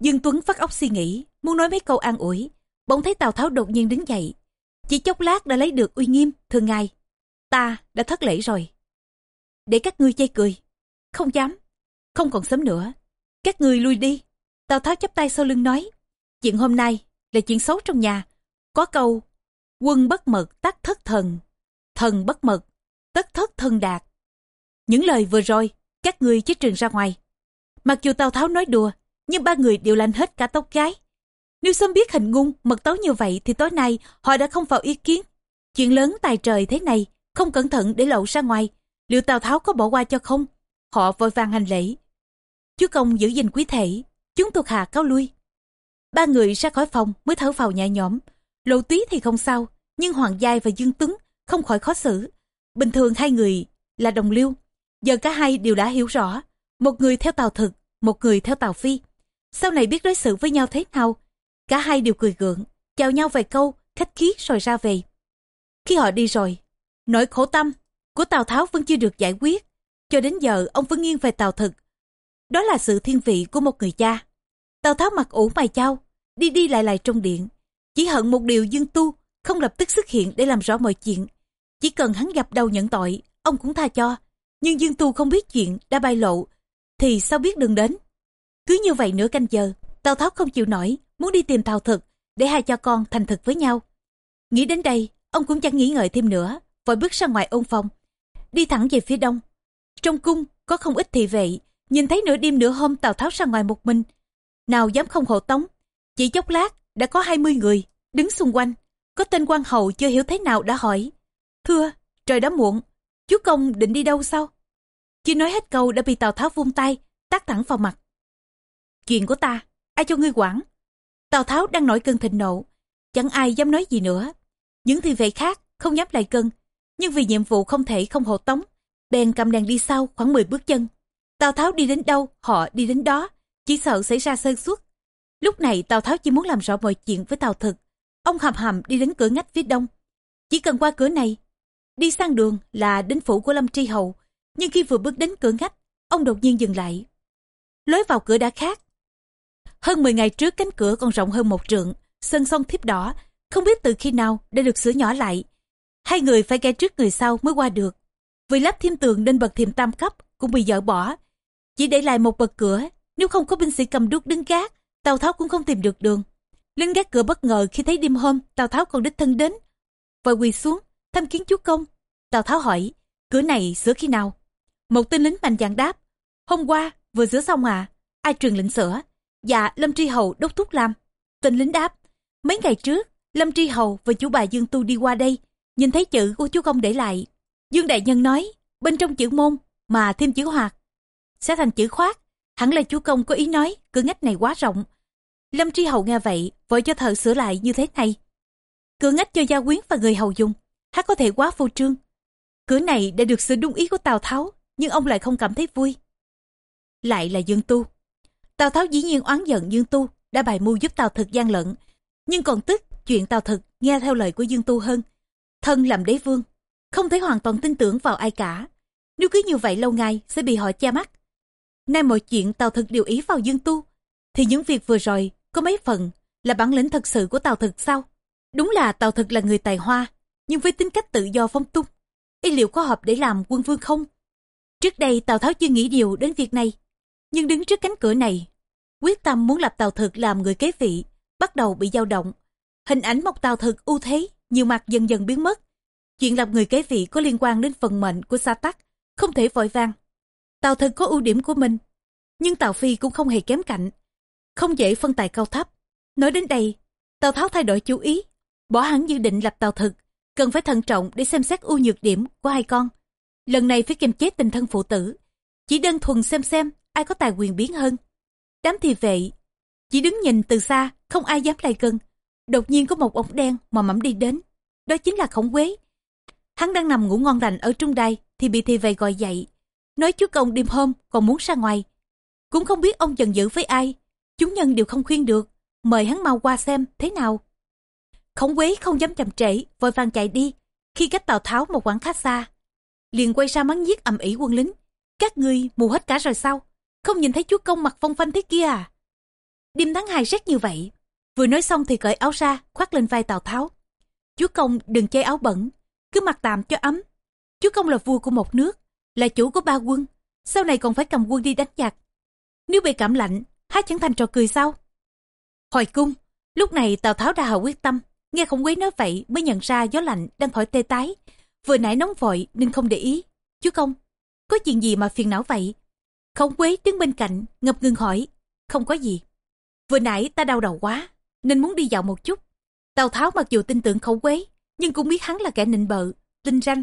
Dương Tuấn phát óc suy nghĩ, muốn nói mấy câu an ủi, bỗng thấy Tào Tháo đột nhiên đứng dậy. Chỉ chốc lát đã lấy được uy nghiêm, thường ngày. Ta đã thất lễ rồi. Để các ngươi chê cười. Không dám. Không còn sớm nữa. Các ngươi lui đi. Tào Tháo chắp tay sau lưng nói. Chuyện hôm nay là chuyện xấu trong nhà. Có câu, quân bất mật tắc thất thần. Thần bất mật, tất thất thân đạt. Những lời vừa rồi, các ngươi chỉ trường ra ngoài. Mặc dù Tào Tháo nói đùa, nhưng ba người đều lanh hết cả tóc gái. Nếu sớm biết hình ngung, mật tấu như vậy thì tối nay họ đã không vào ý kiến. Chuyện lớn tài trời thế này, không cẩn thận để lộ ra ngoài. Liệu Tào Tháo có bỏ qua cho không? Họ vội vàng hành lễ. Chúa công giữ gìn quý thể, chúng thuộc hạ cáo lui. Ba người ra khỏi phòng mới thở phào nhẹ nhõm. Lộ túy thì không sao, nhưng Hoàng Giai và Dương Tuấn không khỏi khó xử. Bình thường hai người là đồng liêu, giờ cả hai đều đã hiểu rõ. Một người theo Tào Thực, một người theo Tào Phi. Sau này biết đối xử với nhau thế nào, cả hai đều cười gượng, chào nhau vài câu, khách khí rồi ra về. Khi họ đi rồi, nỗi khổ tâm của Tào Tháo vẫn chưa được giải quyết. Cho đến giờ ông vẫn nghiêng về Tào Thực. Đó là sự thiên vị của một người cha. Tào Tháo mặc ủ mày chao, đi đi lại lại trong điện. Chỉ hận một điều Dương Tu không lập tức xuất hiện để làm rõ mọi chuyện. Chỉ cần hắn gặp đầu nhận tội, ông cũng tha cho. Nhưng Dương Tu không biết chuyện đã bay lộ, thì sao biết đường đến. Cứ như vậy nửa canh giờ, Tào Tháo không chịu nổi, muốn đi tìm Tào Thực để hai cha con thành thực với nhau. Nghĩ đến đây, ông cũng chẳng nghĩ ngợi thêm nữa, vội bước ra ngoài ôn phòng, đi thẳng về phía đông. Trong cung có không ít thị vệ, nhìn thấy nửa đêm nửa hôm Tào Tháo ra ngoài một mình. Nào dám không hộ tống, chỉ chốc lát đã có 20 người đứng xung quanh. Có tên quan hầu chưa hiểu thế nào đã hỏi. Thưa, trời đã muộn, chú công định đi đâu sao? Chưa nói hết câu đã bị Tào Tháo vung tay, tác thẳng vào mặt. Chuyện của ta, ai cho ngươi quản? Tào Tháo đang nổi cơn thịnh nộ, chẳng ai dám nói gì nữa. Những thị vệ khác không dám lại cân, nhưng vì nhiệm vụ không thể không hộ tống, bèn cầm đèn đi sau khoảng 10 bước chân. Tào Tháo đi đến đâu, họ đi đến đó, chỉ sợ xảy ra sơ suất. Lúc này Tào Tháo chỉ muốn làm rõ mọi chuyện với Tào Thực. Ông hầm hầm đi đến cửa ngách phía đông. Chỉ cần qua cửa này, đi sang đường là đến phủ của Lâm Tri Hầu. Nhưng khi vừa bước đến cửa ngách, ông đột nhiên dừng lại. Lối vào cửa đã khác. Hơn 10 ngày trước cánh cửa còn rộng hơn một trượng, sân son thiếp đỏ, không biết từ khi nào đã được sửa nhỏ lại. Hai người phải ghe trước người sau mới qua được. Vì lắp thêm tường nên bậc thềm tam cấp cũng bị dỡ bỏ. Chỉ để lại một bậc cửa, nếu không có binh sĩ cầm đuốc đứng gác, Tào Tháo cũng không tìm được đường. Lính gác cửa bất ngờ khi thấy đêm hôm Tào Tháo còn đích thân đến. Vội quỳ xuống, thăm kiến chúa công. Tào Tháo hỏi, cửa này sửa khi nào? Một tên lính mạnh dạn đáp, hôm qua vừa sửa xong à, ai truyền lệnh sửa? Dạ, Lâm Tri Hầu đốc thúc làm. Tên lính đáp, mấy ngày trước, Lâm Tri Hầu và chủ bà Dương Tu đi qua đây, nhìn thấy chữ của chú công để lại. Dương Đại Nhân nói, bên trong chữ môn mà thêm chữ hoạt, sẽ thành chữ khoát. Hẳn là chú công có ý nói, cửa ngách này quá rộng. Lâm Tri Hầu nghe vậy, vội cho thợ sửa lại như thế này. Cửa ngách cho gia quyến và người hầu dùng, hát có thể quá vô trương. Cửa này đã được sửa đúng ý của Tào Tháo, nhưng ông lại không cảm thấy vui. Lại là Dương Tu. Tào Tháo dĩ nhiên oán giận Dương Tu đã bài mưu giúp Tào Thực gian lận, nhưng còn tức chuyện Tào Thực nghe theo lời của Dương Tu hơn. Thân làm đế vương, không thể hoàn toàn tin tưởng vào ai cả. Nếu cứ như vậy lâu ngày sẽ bị họ che mắt. Nay mọi chuyện Tào Thực điều ý vào Dương Tu, thì những việc vừa rồi có mấy phần là bản lĩnh thật sự của Tào Thực sao? Đúng là Tào Thực là người tài hoa, nhưng với tính cách tự do phong tung, y liệu có hợp để làm quân vương không? Trước đây Tào Tháo chưa nghĩ điều đến việc này, nhưng đứng trước cánh cửa này, quyết tâm muốn lập tàu Thực làm người kế vị, bắt đầu bị dao động. Hình ảnh một tàu Thực ưu thế, nhiều mặt dần dần biến mất. Chuyện làm người kế vị có liên quan đến phần mệnh của Sa Tắc, không thể vội vang. tàu Thực có ưu điểm của mình, nhưng tàu Phi cũng không hề kém cạnh. Không dễ phân tài cao thấp. Nói đến đây, Tào Tháo thay đổi chú ý, bỏ hẳn dự định lập tàu Thực, cần phải thận trọng để xem xét ưu nhược điểm của hai con. Lần này phải kiềm chế tình thân phụ tử, chỉ đơn thuần xem xem ai có tài quyền biến hơn. Đám thì vệ, chỉ đứng nhìn từ xa, không ai dám lại gần. Đột nhiên có một bóng đen mà mẫm đi đến, đó chính là khổng quế. Hắn đang nằm ngủ ngon lành ở trung đài thì bị thì vệ gọi dậy, nói chú công đêm hôm còn muốn ra ngoài. Cũng không biết ông giận dữ với ai, chúng nhân đều không khuyên được, mời hắn mau qua xem thế nào. Khổng quế không dám chậm trễ, vội vàng chạy đi, khi cách Tào Tháo một quãng khá xa. Liền quay ra mắng giết ầm ĩ quân lính. Các ngươi mù hết cả rồi sao? Không nhìn thấy chúa công mặt phong phanh thế kia à? Đêm tháng hai rét như vậy. Vừa nói xong thì cởi áo ra, khoác lên vai Tào Tháo. Chúa công đừng che áo bẩn, cứ mặc tạm cho ấm. Chúa công là vua của một nước, là chủ của ba quân, sau này còn phải cầm quân đi đánh giặc. Nếu bị cảm lạnh, há chẳng thành trò cười sao? Hồi cung, lúc này Tào Tháo đã hào quyết tâm, nghe không quý nói vậy mới nhận ra gió lạnh đang thổi tê tái. Vừa nãy nóng vội nên không để ý. chúa công, có chuyện gì mà phiền não vậy? Không quế đứng bên cạnh, ngập ngừng hỏi. Không có gì. Vừa nãy ta đau đầu quá, nên muốn đi dạo một chút. Tào Tháo mặc dù tin tưởng khổng quế, nhưng cũng biết hắn là kẻ nịnh bợ, tinh ranh,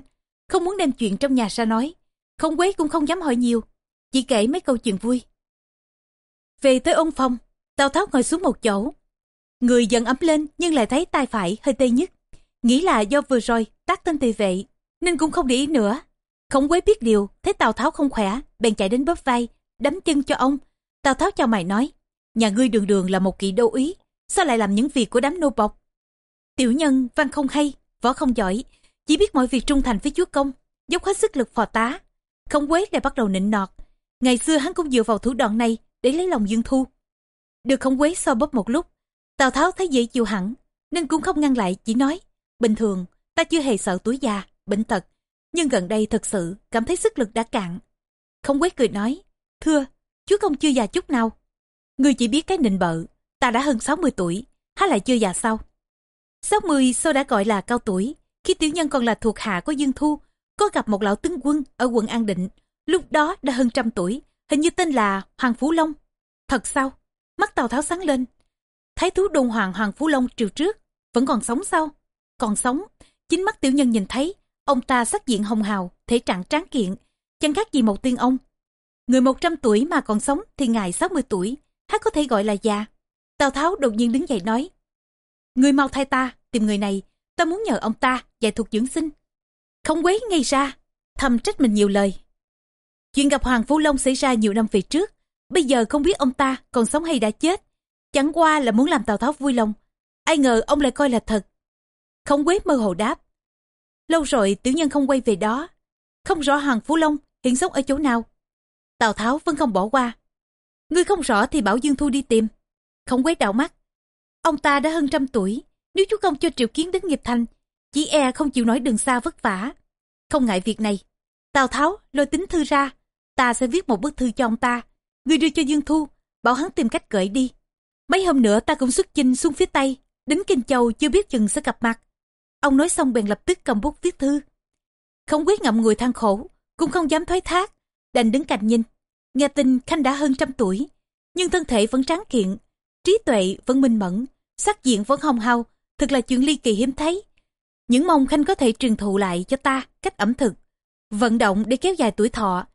không muốn đem chuyện trong nhà ra nói. Khổng quế cũng không dám hỏi nhiều, chỉ kể mấy câu chuyện vui. Về tới ôn phòng, Tào Tháo ngồi xuống một chỗ. Người dần ấm lên nhưng lại thấy tay phải hơi tê nhất. Nghĩ là do vừa rồi tác tên tỳ vệ, nên cũng không để ý nữa. Khổng quế biết điều, thấy Tào Tháo không khỏe, bèn chạy đến bóp vai, đấm chân cho ông. Tào Tháo chào mày nói, nhà ngươi đường đường là một kỵ đô ý, sao lại làm những việc của đám nô bọc? Tiểu nhân văn không hay, võ không giỏi, chỉ biết mọi việc trung thành với chúa công, dốc hết sức lực phò tá. Khổng quế lại bắt đầu nịnh nọt. Ngày xưa hắn cũng dựa vào thủ đoạn này để lấy lòng Dương Thu. Được khổng quế so bóp một lúc, Tào Tháo thấy dễ chịu hẳn, nên cũng không ngăn lại, chỉ nói, bình thường, ta chưa hề sợ tuổi già, bệnh tật, nhưng gần đây thật sự cảm thấy sức lực đã cạn. Không quét cười nói, thưa, chúa công chưa già chút nào. Người chỉ biết cái nịnh bợ, ta đã hơn 60 tuổi, há lại chưa già sao? 60 sao đã gọi là cao tuổi, khi tiểu nhân còn là thuộc hạ của Dương Thu, có gặp một lão tướng quân ở quận An Định, lúc đó đã hơn trăm tuổi, hình như tên là Hoàng Phú Long. Thật sao? Mắt Tào Tháo sáng lên. Thái thú đồn hoàng Hoàng Phú Long triều trước, vẫn còn sống sao? Còn sống, chính mắt tiểu nhân nhìn thấy, ông ta sắc diện hồng hào, thể trạng tráng kiện, chẳng khác gì một tiên ông. Người 100 tuổi mà còn sống thì ngài 60 tuổi, hát có thể gọi là già. Tào Tháo đột nhiên đứng dậy nói, Người mau thay ta, tìm người này, ta muốn nhờ ông ta dạy thuật dưỡng sinh. Không quấy ngay ra, thầm trách mình nhiều lời. Chuyện gặp Hoàng Phú Long xảy ra nhiều năm về trước, bây giờ không biết ông ta còn sống hay đã chết. Chẳng qua là muốn làm Tào Tháo vui lòng, ai ngờ ông lại coi là thật. Không quế mơ hồ đáp. Lâu rồi tiểu nhân không quay về đó, không rõ Hoàng Phú Long hiện sống ở chỗ nào. Tào Tháo vẫn không bỏ qua. Ngươi không rõ thì bảo Dương Thu đi tìm. Không quấy đạo mắt. Ông ta đã hơn trăm tuổi, nếu chú công cho triệu kiến đến nghiệp thành, chỉ e không chịu nói đường xa vất vả. Không ngại việc này. Tào Tháo lôi tính thư ra, ta sẽ viết một bức thư cho ông ta. Ngươi đưa cho Dương Thu, bảo hắn tìm cách gửi đi. Mấy hôm nữa ta cũng xuất chinh xuống phía Tây, đến Kinh Châu chưa biết chừng sẽ gặp mặt. Ông nói xong bèn lập tức cầm bút viết thư. Không quyết ngậm ngùi than khổ, cũng không dám thoái thác, đành đứng cạnh nhìn. Nghe tin Khanh đã hơn trăm tuổi, nhưng thân thể vẫn tráng kiện, trí tuệ vẫn minh mẫn, sắc diện vẫn hồng hào, thật là chuyện ly kỳ hiếm thấy. Những mong Khanh có thể truyền thụ lại cho ta cách ẩm thực, vận động để kéo dài tuổi thọ.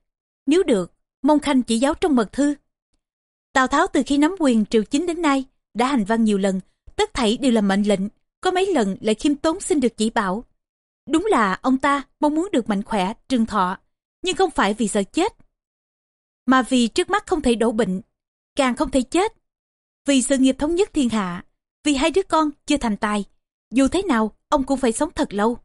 Nếu được, mong Khanh chỉ giáo trong mật thư. Tào Tháo từ khi nắm quyền triều chính đến nay, đã hành văn nhiều lần, tất thảy đều là mệnh lệnh, có mấy lần lại khiêm tốn xin được chỉ bảo. Đúng là ông ta mong muốn được mạnh khỏe, trường thọ, nhưng không phải vì sợ chết, mà vì trước mắt không thể đổ bệnh, càng không thể chết. Vì sự nghiệp thống nhất thiên hạ, vì hai đứa con chưa thành tài, dù thế nào ông cũng phải sống thật lâu.